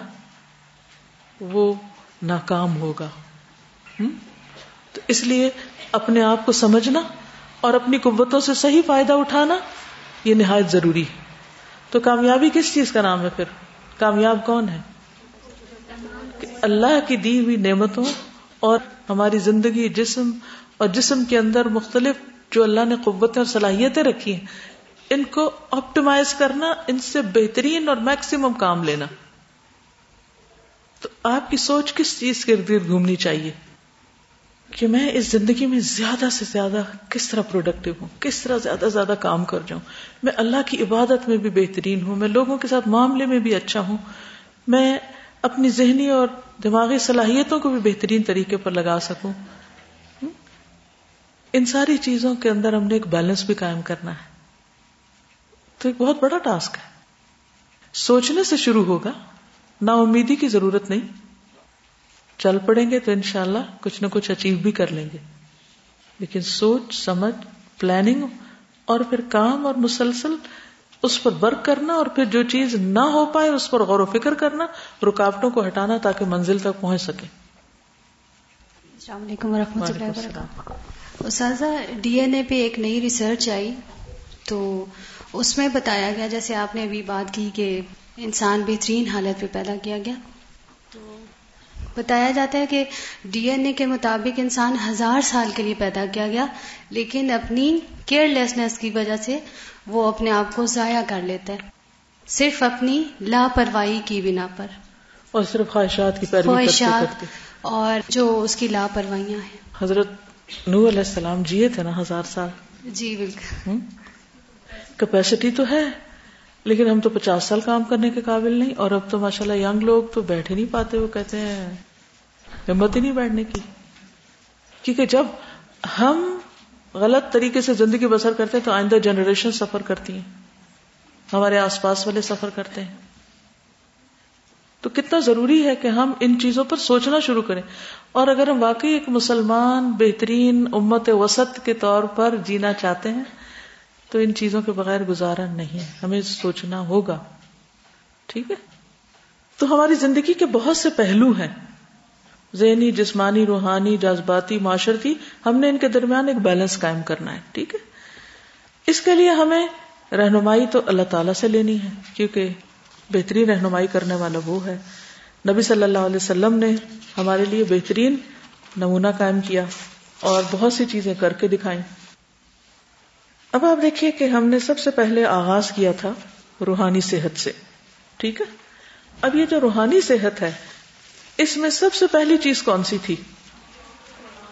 وہ ناکام ہوگا۔ تو اس لیے اپنے آپ کو سمجھنا اور اپنی قوتوں سے صحیح فائدہ اٹھانا، یہ نہایت ضروری ہے۔ تو کامیابی کس چیز کا نام ہے پھر؟ کامیاب کون ہے؟ کہ اللہ کی دی ہوئی نعمتوں اور ہماری زندگی جسم اور جسم کے اندر مختلف جو اللہ نے قوتیں اور صلاحیتیں رکھی ہیں، ان کو آپٹیمائز کرنا، ان سے بہترین اور میکسیمم کام لینا۔ تو آپ کی سوچ کس چیز کے ارد گرد گھومنی چاہیے؟ کہ میں اس زندگی میں زیادہ سے زیادہ کس طرح پروڈکٹیو ہوں، کس طرح زیادہ سے زیادہ کام کر جاؤں۔ میں اللہ کی عبادت میں بھی بہترین ہوں، میں لوگوں کے ساتھ معاملے میں بھی اچھا ہوں۔ میں اپنی ذہنی اور دماغی صلاحیتوں کو بھی بہترین طریقے پر لگا سکوں۔ ان ساری چیزوں کے اندر ہم نے ایک بیلنس بھی قائم کرنا ہے۔ تو ایک بہت بڑا ٹاسک ہے۔ سوچنے سے شروع ہوگا، نا امیدی کی ضرورت نہیں۔ چل پڑیں گے تو انشاءاللہ کچھ نہ کچھ اچیو بھی کر لیں گے۔ لیکن سوچ، سمجھ پلاننگ اور پھر کام اور مسلسل اس پر ورک کرنا اور پھر جو چیز نہ ہو پائے اس پر غور و فکر کرنا رکاوٹوں کو ہٹانا تاکہ منزل تک پہنچ سکے۔ السلام علیکم ورحمۃ اللہ وبرکاتہ۔ اساتذہ ڈی این اے پہ ایک نئی ریسرچ آئی۔ تو اس میں بتایا گیا جیسے آپ نے ابھی بات کی کہ انسان بہترین حالت پہ پیدا کیا گیا۔ بتایا جاتا ہے کہ ڈی این اے کے مطابق انسان ہزار سال کے لیے پیدا کیا گیا لیکن اپنی کیئر لیسنس کی وجہ سے وہ اپنے آپ کو ضائع کر لیتا ہے۔ صرف اپنی لاپرواہی کی بنا پر۔ اور صرف خواہشات کی پیروی خواہشات اور جو اس کی لاپرواہیاں ہیں۔ حضرت نو علیہ السلام جیے تھے نا ہزار سال۔ جی بالکل۔ کیپیسٹی تو ہے لیکن ہم تو پچاس سال کام کرنے کے قابل نہیں اور اب تو ماشاء اللہ ینگ لوگ تو بیٹھ ہی نہیں پاتے وہ کہتے ہیں۔ ہمت ہی نہیں بیٹھنے کی۔ کیونکہ جب ہم غلط طریقے سے زندگی بسر کرتے ہیں تو آئندہ جنریشن سفر کرتی ہیں۔ ہمارے آس پاس والے سفر کرتے ہیں۔ تو کتنا ضروری ہے کہ ہم ان چیزوں پر سوچنا شروع کریں۔ اور اگر ہم واقعی ایک مسلمان، بہترین امت وسط کے طور پر جینا چاہتے ہیں، تو ان چیزوں کے بغیر گزارا نہیں ہے۔ ہمیں سوچنا ہوگا۔ ٹھیک ہے؟ تو ہماری زندگی کے بہت سے پہلو ہیں۔ ذہنی، جسمانی، روحانی، جذباتی، معاشرتی، ہم نے ان کے درمیان ایک بیلنس قائم کرنا ہے، ٹھیک ہے؟ اس کے لیے ہمیں رہنمائی تو اللہ تعالی سے لینی ہے، کیونکہ بہترین رہنمائی کرنے والا وہ ہے۔ نبی صلی اللہ علیہ وسلم نے ہمارے لیے بہترین نمونہ قائم کیا اور بہت سی چیزیں کر کے دکھائیں۔ اب آپ دیکھیے کہ ہم نے سب سے پہلے آغاز کیا تھا روحانی صحت سے، ٹھیک ہے؟ اب یہ جو روحانی صحت ہے اس میں سب سے پہلی چیز کون سی تھی؟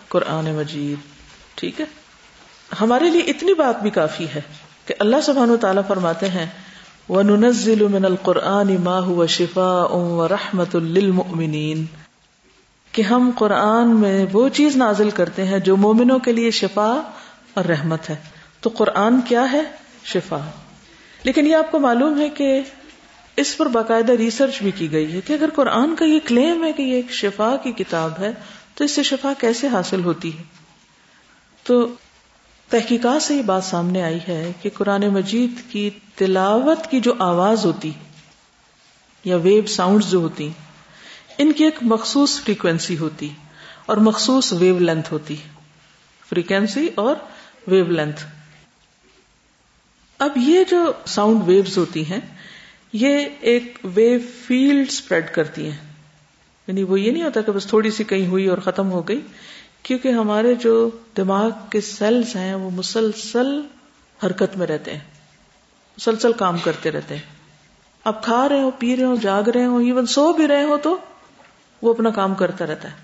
قرآن مجید، ٹھیک ہے؟ ہمارے لیے اتنی بات بھی کافی ہے کہ اللہ سبحان و تعالیٰ فرماتے ہیں وہ ننزل من القرآن ما هو شفاء و رحمت کہ ہم قرآن میں وہ چیز نازل کرتے ہیں جو مومنوں کے لیے شفا اور رحمت ہے۔ تو قرآن کیا ہے؟ شفا۔ لیکن یہ آپ کو معلوم ہے کہ اس پر باقاعدہ ریسرچ بھی کی گئی ہے کہ اگر قرآن کا یہ کلیم ہے کہ یہ ایک شفا کی کتاب ہے، تو اس سے شفا کیسے حاصل ہوتی ہے؟ تو تحقیقات سے یہ بات سامنے آئی ہے کہ قرآن مجید کی تلاوت کی جو آواز ہوتی، یا ویو ساؤنڈ جو ہوتی، ان کی ایک مخصوص فریکوینسی ہوتی اور مخصوص ویو لینتھ ہوتی فریکوینسی اور ویو لینتھ اب یہ جو ساؤنڈ ویوز ہوتی ہیں یہ ایک ویو فیلڈ اسپریڈ کرتی ہیں۔ یعنی وہ یہ نہیں ہوتا کہ بس تھوڑی سی کہیں ہوئی اور ختم ہو گئی، کیونکہ ہمارے جو دماغ کے سیلز ہیں، وہ مسلسل حرکت میں رہتے ہیں، مسلسل کام کرتے رہتے ہیں۔ اب کھا رہے ہو، پی رہے ہو، جاگ رہے ہو ایون سو بھی رہے ہو تو وہ اپنا کام کرتا رہتا ہے۔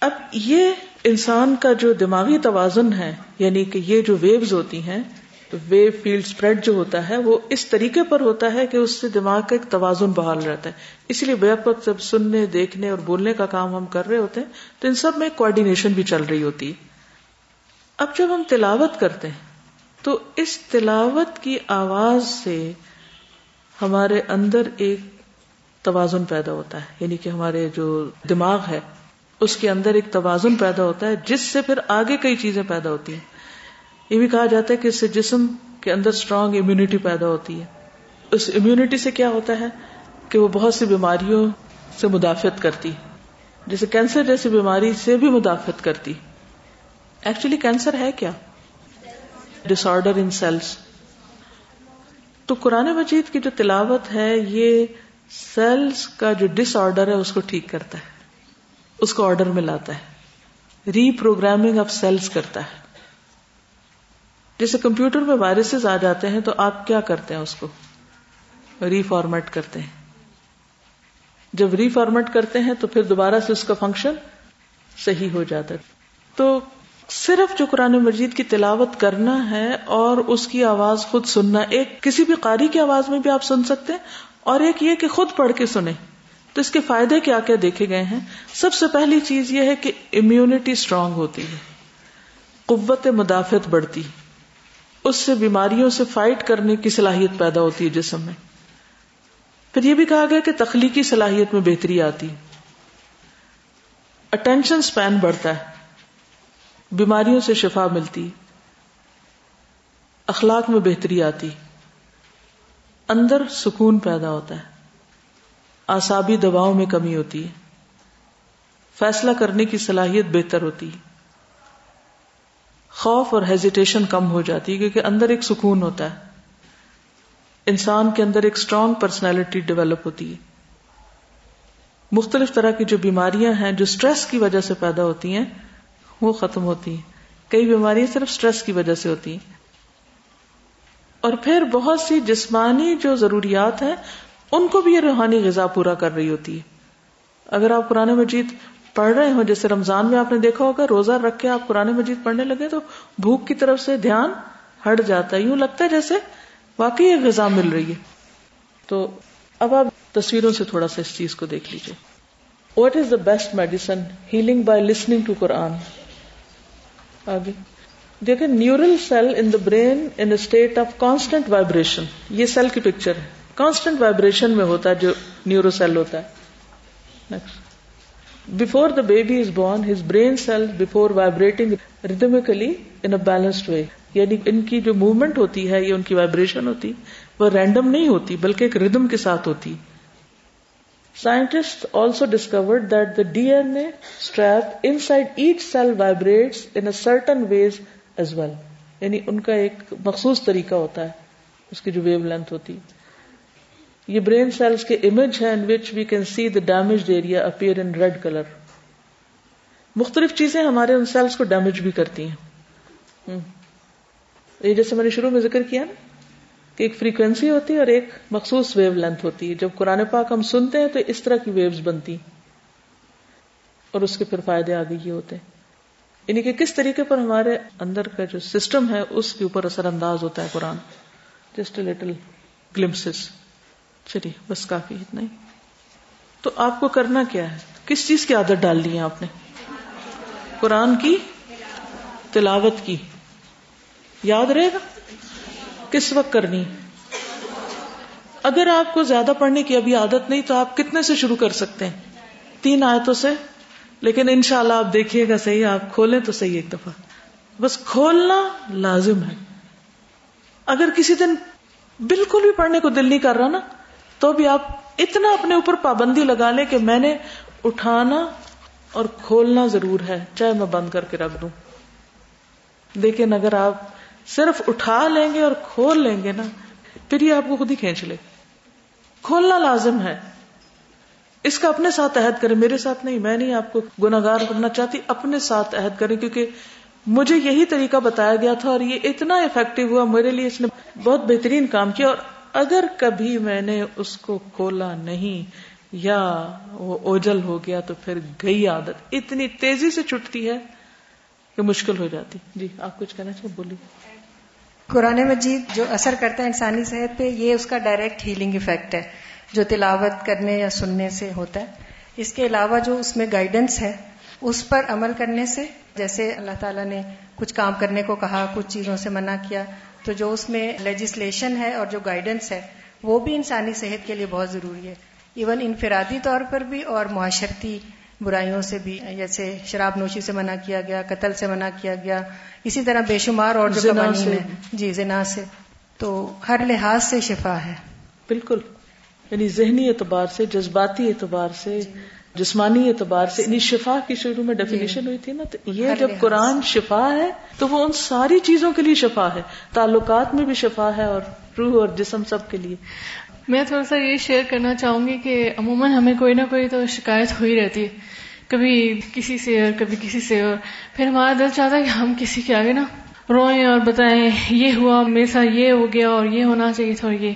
اب یہ انسان کا جو دماغی توازن ہے یعنی کہ یہ جو ویوز ہوتی ہیں ویو فیلڈ اسپریڈ جو ہوتا ہے، وہ اس طریقے پر ہوتا ہے کہ اس سے دماغ کا ایک توازن بحال رہتا ہے۔ اس لیے بیک وقت جب سننے، دیکھنے اور بولنے کا کام ہم کر رہے ہوتے ہیں، تو ان سب میں کوآڈینیشن بھی چل رہی ہوتی ہے۔ اب جب ہم تلاوت کرتے ہیں، تو اس تلاوت کی آواز سے ہمارے اندر ایک توازن پیدا ہوتا ہے۔ یعنی کہ ہمارے جو دماغ ہے، اس کے اندر ایک توازن پیدا ہوتا ہے، جس سے پھر آگے کئی چیزیں پیدا ہوتی ہیں۔ یہ بھی کہا جاتا ہے کہ اس سے جسم کے اندر اسٹرانگ امیونٹی پیدا ہوتی ہے۔ اس امیونٹی سے کیا ہوتا ہے کہ وہ بہت سی بیماریوں سے مدافعت کرتی جیسے کینسر جیسی بیماری سے بھی مدافعت کرتی ایکچولی کینسر ہے کیا؟ ڈس آرڈر ان سیلس تو قرآن مجید کی جو تلاوت ہے، یہ سیلس کا جو ڈس آرڈر ہے، اس کو ٹھیک کرتا ہے۔ اس کو آرڈر میں لاتا ہے۔ ری پروگرامنگ آف سیلس کرتا ہے۔ جیسے کمپیوٹر میں وائرسز آ جاتے ہیں تو آپ کیا کرتے ہیں اس کو؟ ری فارمیٹ کرتے ہیں۔ جب ری فارمیٹ کرتے ہیں تو پھر دوبارہ سے اس کا فنکشن صحیح ہو جاتا ہے۔ تو صرف جو قرآن مجید کی تلاوت کرنا ہے اور اس کی آواز خود سننا، ایک کسی بھی قاری کی آواز میں بھی آپ سن سکتے ہیں اور ایک یہ کہ خود پڑھ کے سنیں۔ تو اس کے فائدے کیا کیا دیکھے گئے ہیں؟ سب سے پہلی چیز یہ ہے کہ امیونٹی اسٹرانگ ہوتی ہے۔ قوت مدافعت بڑھتی ہے۔ اس سے بیماریوں سے فائٹ کرنے کی صلاحیت پیدا ہوتی ہے جسم میں۔ پھر یہ بھی کہا گیا کہ تخلیقی صلاحیت میں بہتری آتی اٹینشن سپین بڑھتا ہے۔ بیماریوں سے شفا ملتی اخلاق میں بہتری آتی اندر سکون پیدا ہوتا ہے۔ آسابی دباؤ میں کمی ہوتی ہے۔ فیصلہ کرنے کی صلاحیت بہتر ہوتی ہے۔ خوف اور ہیزیٹیشن کم ہو جاتی ہے کیونکہ اندر ایک سکون ہوتا ہے۔ انسان کے اندر ایک اسٹرانگ پرسنالٹی ڈیولپ ہوتی ہے۔ مختلف طرح کی جو بیماریاں ہیں جو اسٹریس کی وجہ سے پیدا ہوتی ہیں، وہ ختم ہوتی ہیں۔ کئی بیماریاں صرف اسٹریس کی وجہ سے ہوتی ہیں۔ اور پھر بہت سی جسمانی جو ضروریات ہیں، ان کو بھی یہ روحانی غذا پورا کر رہی ہوتی ہے۔ اگر آپ قرآن مجید پڑھ رہے ہو جیسے رمضان میں آپ نے دیکھا ہوگا، روزہ رکھ کے آپ قرآن مجید پڑھنے لگے تو بھوک کی طرف سے دھیان ہٹ جاتا ہے۔ یوں لگتا ہے جیسے واقعی ایک غذا مل رہی ہے۔ تو اب آپ تصویروں سے تھوڑا سا اس چیز کو دیکھ لیجیے what is the best medicine healing by listening to قرآن آگے۔ دیکھیں neural cell in the brain in state of constant vibration یہ سیل کی پکچر ہے۔ کانسٹنٹ وائبریشن میں ہوتا ہے جو نیورو سیل ہوتا ہے۔ Before the baby is born his brain cell before vibrating rhythmically in balanced way یعنی ان کی جو موومنٹ ہوتی ہے یا ان کی وائبریشن ہوتی وہ رینڈم نہیں ہوتی بلکہ ایک ردم کے ساتھ ہوتی scientist also discovered that the D N A strip inside each cell vibrate in certain ways as well یعنی ان کا ایک مخصوص طریقہ ہوتا ہے اس کی جو ویو لینتھ ہوتی یہ برین سیلس کے امیج ہے in which we can see the damage area appear in red colour مختلف چیزیں ہمارے ان سیلس کو ڈیمیج بھی کرتی ہیں. یہ جیسے میں نے شروع میں ذکر کیا نا، کہ ایک فریکوینسی ہوتی ہے اور ایک مخصوص ویو لینتھ ہوتی ہے۔ جب قرآن پاک ہم سنتے ہیں تو اس طرح کی ویوز بنتی اور اس کے پھر فائدے آگے یہ ہوتے ہیں۔ یعنی کہ کس طریقے پر ہمارے اندر کا جو سسٹم ہے، اس کے اوپر اثر انداز ہوتا ہے قرآن۔ جسٹ لٹل گلمسز چلیے، بس کافی اتنا ہی۔ تو آپ کو کرنا کیا ہے؟ کس چیز کی عادت ڈالنی ہے آپ نے؟ قرآن کی؟ تلاوت کی۔ یاد رہے گا؟ کس وقت کرنی اگر آپ کو زیادہ پڑھنے کی ابھی عادت نہیں، تو آپ کتنے سے شروع کر سکتے ہیں؟ تین آیتوں سے۔ لیکن انشاءاللہ اللہ آپ دیکھیے گا صحیح، آپ کھولیں تو صحیح ایک دفعہ۔ بس کھولنا لازم ہے۔ اگر کسی دن بالکل بھی پڑھنے کو دل نہیں کر رہا نا تو بھی آپ اتنا اپنے اوپر پابندی لگا لیں کہ میں نے اٹھانا اور کھولنا ضرور ہے، چاہے میں بند کر کے رکھ دوں۔ لیکن اگر آپ صرف اٹھا لیں گے اور کھول لیں گے نا، پھر یہ آپ کو خود ہی کھینچ لے۔ کھولنا لازم ہے۔ اس کا اپنے ساتھ عہد کریں۔ میرے ساتھ نہیں، میں نہیں آپ کو گناگار کرنا چاہتی، اپنے ساتھ عہد کریں۔ کیونکہ مجھے یہی طریقہ بتایا گیا تھا اور یہ اتنا افیکٹو ہوا، میرے لیے اس نے بہت بہترین کام کیا اور اگر کبھی میں نے اس کو کھولا نہیں یا وہ اوجل ہو گیا تو پھر گئی عادت۔ اتنی تیزی سے چھٹتی ہے کہ مشکل ہو جاتی۔ جی آپ کچھ کہنا چاہیے بولیے۔ قرآن مجید جو اثر کرتا ہے انسانی صحت پہ، یہ اس کا ڈائریکٹ ہیلنگ افیکٹ ہے، جو تلاوت کرنے یا سننے سے ہوتا ہے۔ اس کے علاوہ جو اس میں گائیڈنس ہے، اس پر عمل کرنے سے، جیسے اللہ تعالیٰ نے کچھ کام کرنے کو کہا، کچھ چیزوں سے منع کیا تو جو اس میں لیجسلیشن ہے اور جو گائیڈنس ہے وہ بھی انسانی صحت کے لیے بہت ضروری ہے۔ ایون انفرادی طور پر بھی اور معاشرتی برائیوں سے بھی جیسے شراب نوشی سے منع کیا گیا قتل سے منع کیا گیا اسی طرح بے شمار اور جو قوانین ہیں۔ جی زنا سے۔ تو ہر لحاظ سے شفا ہے۔ بالکل۔ یعنی ذہنی اعتبار سے جذباتی اعتبار سے جی۔ جسمانی اعتبار سے یعنی شفا کی شروع میں ڈیفینیشن جی۔ ہوئی تھی نا تو یہ جب قرآن شفا ہے تو وہ ان ساری چیزوں کے لیے شفا ہے۔ تعلقات میں بھی شفا ہے اور روح اور جسم سب کے لیے۔ میں تھوڑا سا یہ شیئر کرنا چاہوں گی کہ عموماً ہمیں کوئی نہ کوئی تو شکایت ہوئی رہتی۔ ہے کبھی کسی سے اور کبھی کسی سے اور۔ پھر ہمارا دل چاہتا ہے کہ ہم کسی کے آگے نا روئیں اور بتائیں یہ ہوا میرے ساتھ یہ ہو گیا اور یہ ہونا چاہیے تھا اور یہ۔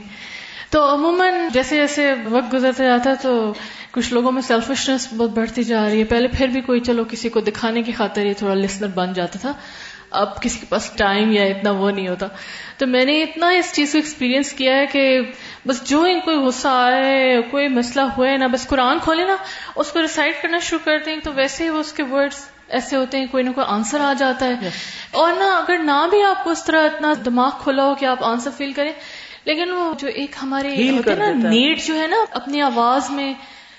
تو عموماً جیسے جیسے وقت گزرتا جاتا تو کچھ لوگوں میں سیلفشنس بہت بڑھتی جا رہی ہے۔ پہلے پھر بھی کوئی چلو کسی کو دکھانے کی خاطر یہ تھوڑا لسنر بن جاتا تھا۔ اب کسی کے پاس ٹائم یا اتنا وہ نہیں ہوتا۔ تو میں نے اتنا اس چیز کو ایکسپیرینس کیا ہے کہ بس جو ہی کوئی غصہ آئے کوئی مسئلہ ہوئے نا بس قرآن کھولے نا اس کو ریسائٹ کرنا شروع کر دیں۔ تو ویسے ہی وہ اس کے ورڈز ایسے ہوتے ہیں کوئی نہ کوئی آنسر آ جاتا ہے۔ اور نہ اگر نہ بھی آپ کو اس طرح اتنا دماغ کھولا ہو کہ آپ آنسر فیل کریں لیکن وہ جو ایک ہمارے نا نیڈ جو ہے نا اپنی آواز میں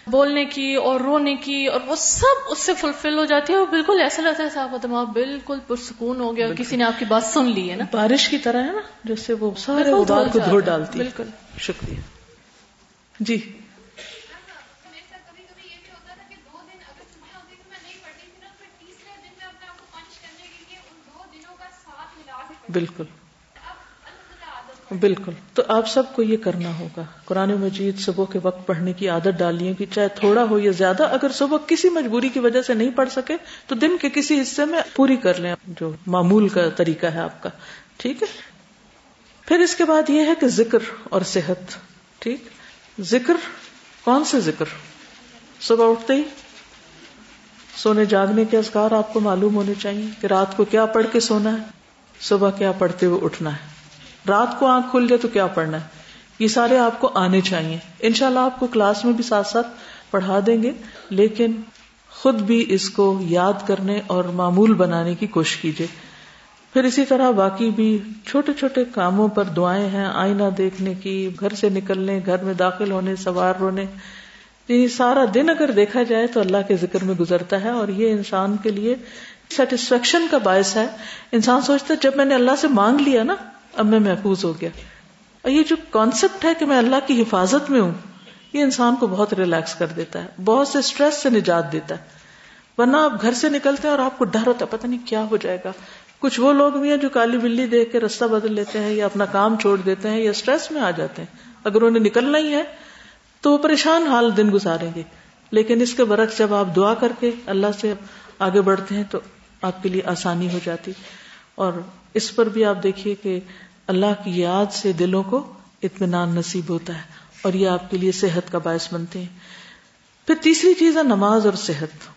بولنے کی اور رونے کی اور وہ سب اس سے فلفل ہو جاتی ہے اور بالکل ایسا لگتا ہے صاحب دماغ بالکل پرسکون ہو گیا کسی نے آپ کی بات سن لی ہے نا۔ بارش کی طرح ہے نا جس سے وہ سارے کو دھو ڈالتی بالکل۔ شکریہ۔ جی۔ بالکل۔ بالکل۔ تو آپ سب کو یہ کرنا ہوگا۔ قرآن مجید صبح کے وقت پڑھنے کی عادت ڈالیے کہ چاہے تھوڑا ہو یا زیادہ، اگر صبح کسی مجبوری کی وجہ سے نہیں پڑھ سکے، تو دن کے کسی حصے میں پوری کر لیں۔ جو معمول کا طریقہ ہے آپ کا۔ ٹھیک ہے؟ پھر اس کے بعد یہ ہے کہ ذکر اور صحت۔ ٹھیک؟ ذکر، کون سے ذکر؟ صبح اٹھتے ہی؟ سونے جاگنے کے اذکار آپ کو معلوم ہونے چاہیے کہ رات کو کیا پڑھ کے سونا ہے، صبح کیا پڑھتے ہوئے اٹھنا ہے۔ رات کو آنکھ کھل جائے تو کیا پڑھنا ہے؟ یہ سارے آپ کو آنے چاہیے۔ ان شاء اللہ آپ کو کلاس میں بھی ساتھ ساتھ پڑھا دیں گے، لیکن خود بھی اس کو یاد کرنے اور معمول بنانے کی کوشش کیجیے۔ پھر اسی طرح باقی بھی چھوٹے چھوٹے کاموں پر دعائیں ہیں، آئینہ دیکھنے کی، گھر سے نکلنے، گھر میں داخل ہونے، سوار ہونے۔ یہ سارا دن اگر دیکھا جائے تو اللہ کے ذکر میں گزرتا ہے اور یہ انسان کے لیے سیٹسفیکشن کا باعث ہے۔ انسان سوچتا ہے جب میں نے اللہ سے مانگ لیا نا اب میں محفوظ ہو گیا۔ اور یہ جو کانسیپٹ ہے کہ میں اللہ کی حفاظت میں ہوں، یہ انسان کو بہت ریلیکس کر دیتا ہے، بہت سے اسٹریس سے نجات دیتا ہے۔ ورنہ آپ گھر سے نکلتے ہیں اور آپ کو ڈر ہوتا ہے، پتہ نہیں کیا ہو جائے گا۔ کچھ وہ لوگ بھی ہیں جو کالی بلی دیکھ کے رستہ بدل لیتے ہیں یا اپنا کام چھوڑ دیتے ہیں یا اسٹریس میں آ جاتے ہیں۔ اگر انہیں نکلنا ہی ہے تو وہ پریشان حال دن گزاریں گے۔ لیکن اس کے برعکس جب آپ دعا کر کے اللہ سے آگے بڑھتے ہیں تو آپ کے لیے آسانی ہو جاتی۔ اور اس پر بھی آپ دیکھیے کہ اللہ کی یاد سے دلوں کو اطمینان نصیب ہوتا ہے اور یہ آپ کے لیے صحت کا باعث بنتے ہیں۔ پھر تیسری چیز ہے نماز اور صحت۔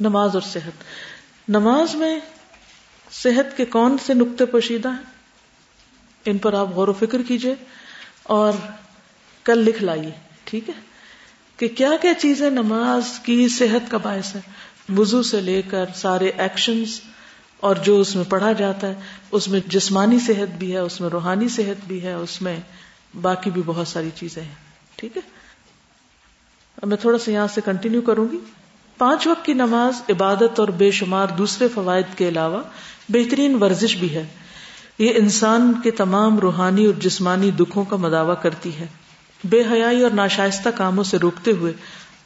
نماز اور صحت۔ نماز میں صحت کے کون سے نقطے پوشیدہ ہیں؟ ان پر آپ غور و فکر کیجیے اور کل لکھ لائیے، ٹھیک ہے؟ کہ کیا کیا چیزیں نماز کی صحت کا باعث ہے وضو سے لے کر سارے ایکشنز اور جو اس میں پڑھا جاتا ہے، اس میں جسمانی صحت بھی ہے، اس میں روحانی صحت بھی ہے، اس میں باقی بھی بہت ساری چیزیں ہیں۔ ٹھیک ہے؟ اب میں تھوڑا سا یہاں سے کنٹینیو کروں گی۔ پانچ وقت کی نماز عبادت اور بے شمار دوسرے فوائد کے علاوہ بہترین ورزش بھی ہے۔ یہ انسان کے تمام روحانی اور جسمانی دکھوں کا مداوع کرتی ہے۔ بے حیائی اور ناشائستہ کاموں سے روکتے ہوئے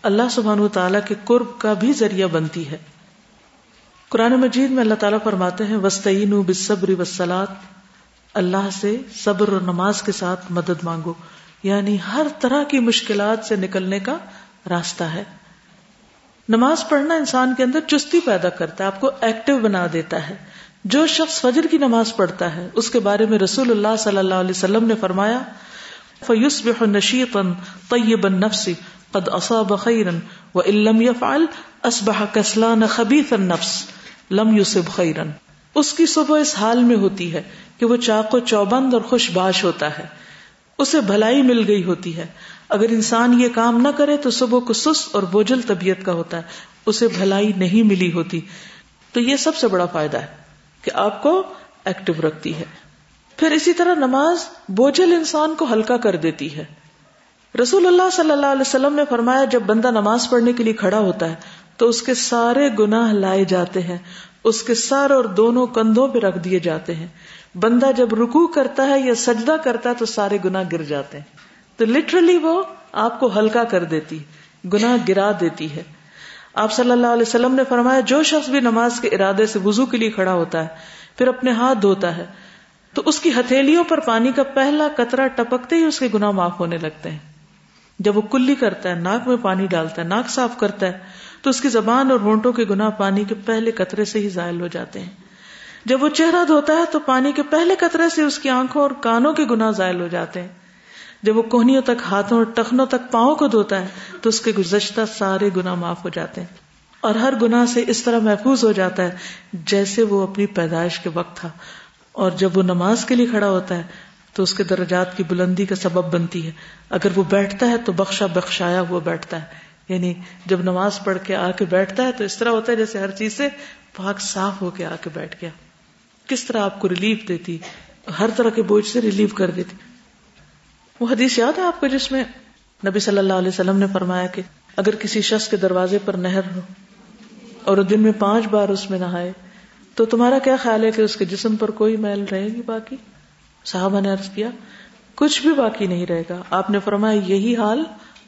اللہ سبحان و تعالیٰ کے قرب کا بھی ذریعہ بنتی ہے۔ قرآن مجید میں اللہ تعالیٰ فرماتے ہیں وسطین بصبر وسلات اللہ سے صبر اور نماز کے ساتھ مدد مانگو۔ یعنی ہر طرح کی مشکلات سے نکلنے کا راستہ ہے۔ نماز پڑھنا انسان کے اندر چستی پیدا کرتا ہے، آپ کو ایکٹیو بنا دیتا ہے۔ جو شخص فجر کی نماز پڑھتا ہے، اس کے بارے میں رسول اللہ صلی اللہ علیہ وسلم نے فرمایا فیوس نشیطن طیب النفس قد اصاب خیرا وان لم يفعل اصبح كسلان خبيث النفس۔ لم يصب خیرا اس کی صبح اس حال میں ہوتی ہے کہ وہ چاق و چوبند اور خوش باش ہوتا ہے۔ اسے بھلائی مل گئی ہوتی ہے۔ اگر انسان یہ کام نہ کرے تو صبح کو سست اور بوجھل طبیعت کا ہوتا ہے۔ اسے بھلائی نہیں ملی ہوتی۔ تو یہ سب سے بڑا فائدہ ہے کہ آپ کو ایکٹیو رکھتی ہے۔ پھر اسی طرح نماز بوجھل انسان کو ہلکا کر دیتی ہے۔ رسول اللہ صلی اللہ علیہ وسلم نے فرمایا، جب بندہ نماز پڑھنے کے لیے کھڑا ہوتا ہے تو اس کے سارے گناہ لائے جاتے ہیں۔ اس کے سر اور دونوں کندھوں پہ رکھ دیے جاتے ہیں۔ بندہ جب رکو کرتا ہے یا سجدہ کرتا ہے تو سارے گنا گر جاتے ہیں۔ تو لٹرلی وہ آپ کو ہلکا کر دیتی گنا گرا دیتی ہے۔ آپ صلی اللہ علیہ وسلم نے فرمایا، جو شخص بھی نماز کے ارادے سے وزو کے لیے کھڑا ہوتا ہے، پھر اپنے ہاتھ دھوتا ہے، تو اس کی ہتھیلیوں پر پانی کا پہلا قطرہ ٹپکتے ہی اس کے گنا معاف ہونے لگتے ہیں۔ جب وہ کلی کرتا ہے، ناک میں پانی ڈالتا ہے، ناک صاف کرتا ہے تو اس کی زبان اور ہونٹوں کے گنا پانی کے پہلے قطرے سے ہی زائل ہو جاتے ہیں۔ جب وہ چہرہ دھوتا ہے تو پانی کے پہلے قطرے سے اس کی آنکھوں اور کانوں کے گنا زائل ہو جاتے ہیں۔ جب وہ کوہنیوں تک، ہاتھوں اور ٹخنوں تک پاؤں کو دھوتا ہے تو اس کے گزشتہ سارے گنا معاف ہو جاتے ہیں۔ اور ہر گنا سے اس طرح محفوظ ہو جاتا ہے جیسے وہ اپنی پیدائش کے وقت تھا۔ اور جب وہ نماز کے لیے کھڑا ہوتا ہے تو اس کے درجات کی بلندی کا سبب بنتی ہے۔ اگر وہ بیٹھتا ہے تو بخشا بخشایا ہوا بیٹھتا ہے۔ یعنی جب نماز پڑھ کے آ کے بیٹھتا ہے تو اس طرح ہوتا ہے جیسے ہر چیز سے پاک صاف ہو کے آ کے بیٹھ گیا۔ کس طرح آپ کو ریلیف دیتی، ہر طرح کے بوجھ سے ریلیف کر دیتی۔ وہ حدیث یاد ہے آپ کو جس میں نبی صلی اللہ علیہ وسلم نے فرمایا کہ اگر کسی شخص کے دروازے پر نہر ہو اور دن میں پانچ بار اس میں نہائے، تو تمہارا کیا خیال ہے کہ اس کے جسم پر کوئی میل رہے گی باقی؟ صحابہ نے عرض کیا، کچھ بھی باقی نہیں رہے گا۔ آپ نے فرمایا، یہی حال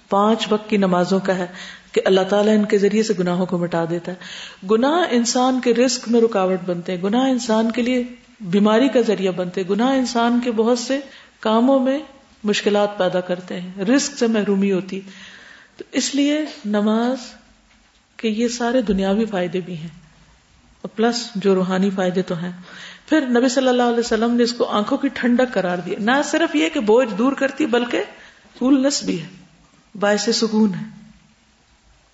پانچ وقت کی نمازوں کا ہے کہ اللہ تعالیٰ ان کے ذریعے سے گناہوں کو مٹا دیتا ہے۔ گناہ انسان کے رسک میں رکاوٹ بنتے ہیں، گناہ انسان کے لیے بیماری کا ذریعہ بنتے ہیں۔ گناہ انسان کے بہت سے کاموں میں مشکلات پیدا کرتے ہیں رسک سے محرومی ہوتی تو اس لیے نماز کے یہ سارے دنیاوی فائدے بھی ہیں۔ اور پلس جو روحانی فائدے تو ہیں۔ پھر نبی صلی اللہ علیہ وسلم نے اس کو آنکھوں کی ٹھنڈک قرار دیا۔ نہ صرف یہ کہ بوجھ دور کرتی، بلکہ کولنس بھی ہے۔ باعث سکون ہے۔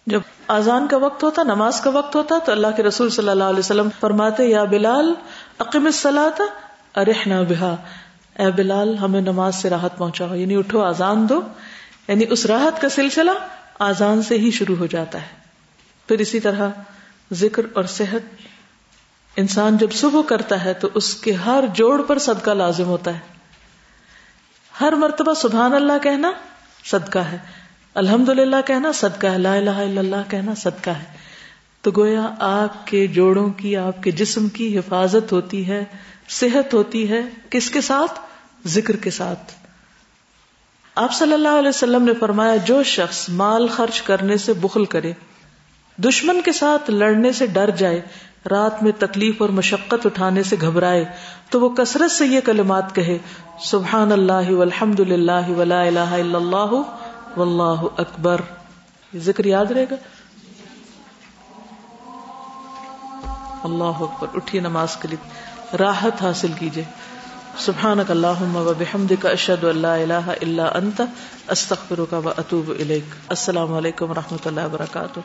جب آزان کا وقت ہوتا، نماز کا وقت ہوتا، تو اللہ کے رسول صلی اللہ علیہ وسلم فرماتے، یا بلال، اقم ارحنا بہا۔ اے بلال، ہمیں نماز سے راحت پہنچاؤ یعنی اٹھو آزان دو۔ یعنی اس راحت کا سلسلہ آزان سے ہی شروع ہو جاتا ہے۔ پھر اسی طرح ذکر اور صحت۔ انسان جب صبح کرتا ہے، تو اس کے ہر جوڑ پر صدقہ لازم ہوتا ہے۔ ہر مرتبہ سبحان اللہ کہنا صدقہ ہے۔ الحمد للہ کہنا صدقہ ہے، لا الہ الا اللہ کہنا صدقہ ہے۔ تو گویا آپ کے جوڑوں کی، آپ کے جسم کی حفاظت ہوتی ہے، صحت ہوتی ہے، کس کے ساتھ؟ ذکر کے ساتھ۔ آپ صلی اللہ علیہ وسلم نے فرمایا، جو شخص مال خرچ کرنے سے بخل کرے، دشمن کے ساتھ لڑنے سے ڈر جائے، رات میں تکلیف اور مشقت اٹھانے سے گھبرائے، تو وہ کثرت سے یہ کلمات کہے، سبحان اللہ والحمد للہ ولا الہ الا اللہ واللہ اکبر۔ ذکر یاد رہے گا؟ اللہ اکبر۔ اٹھیے نماز کے لیے۔ راحت حاصل کیجیے سبحانک اللہم و بحمدک اشہد ان لا الہ الا انت، استغفرک و اتوب الیک۔ السلام علیکم و رحمۃ اللہ وبرکاتہ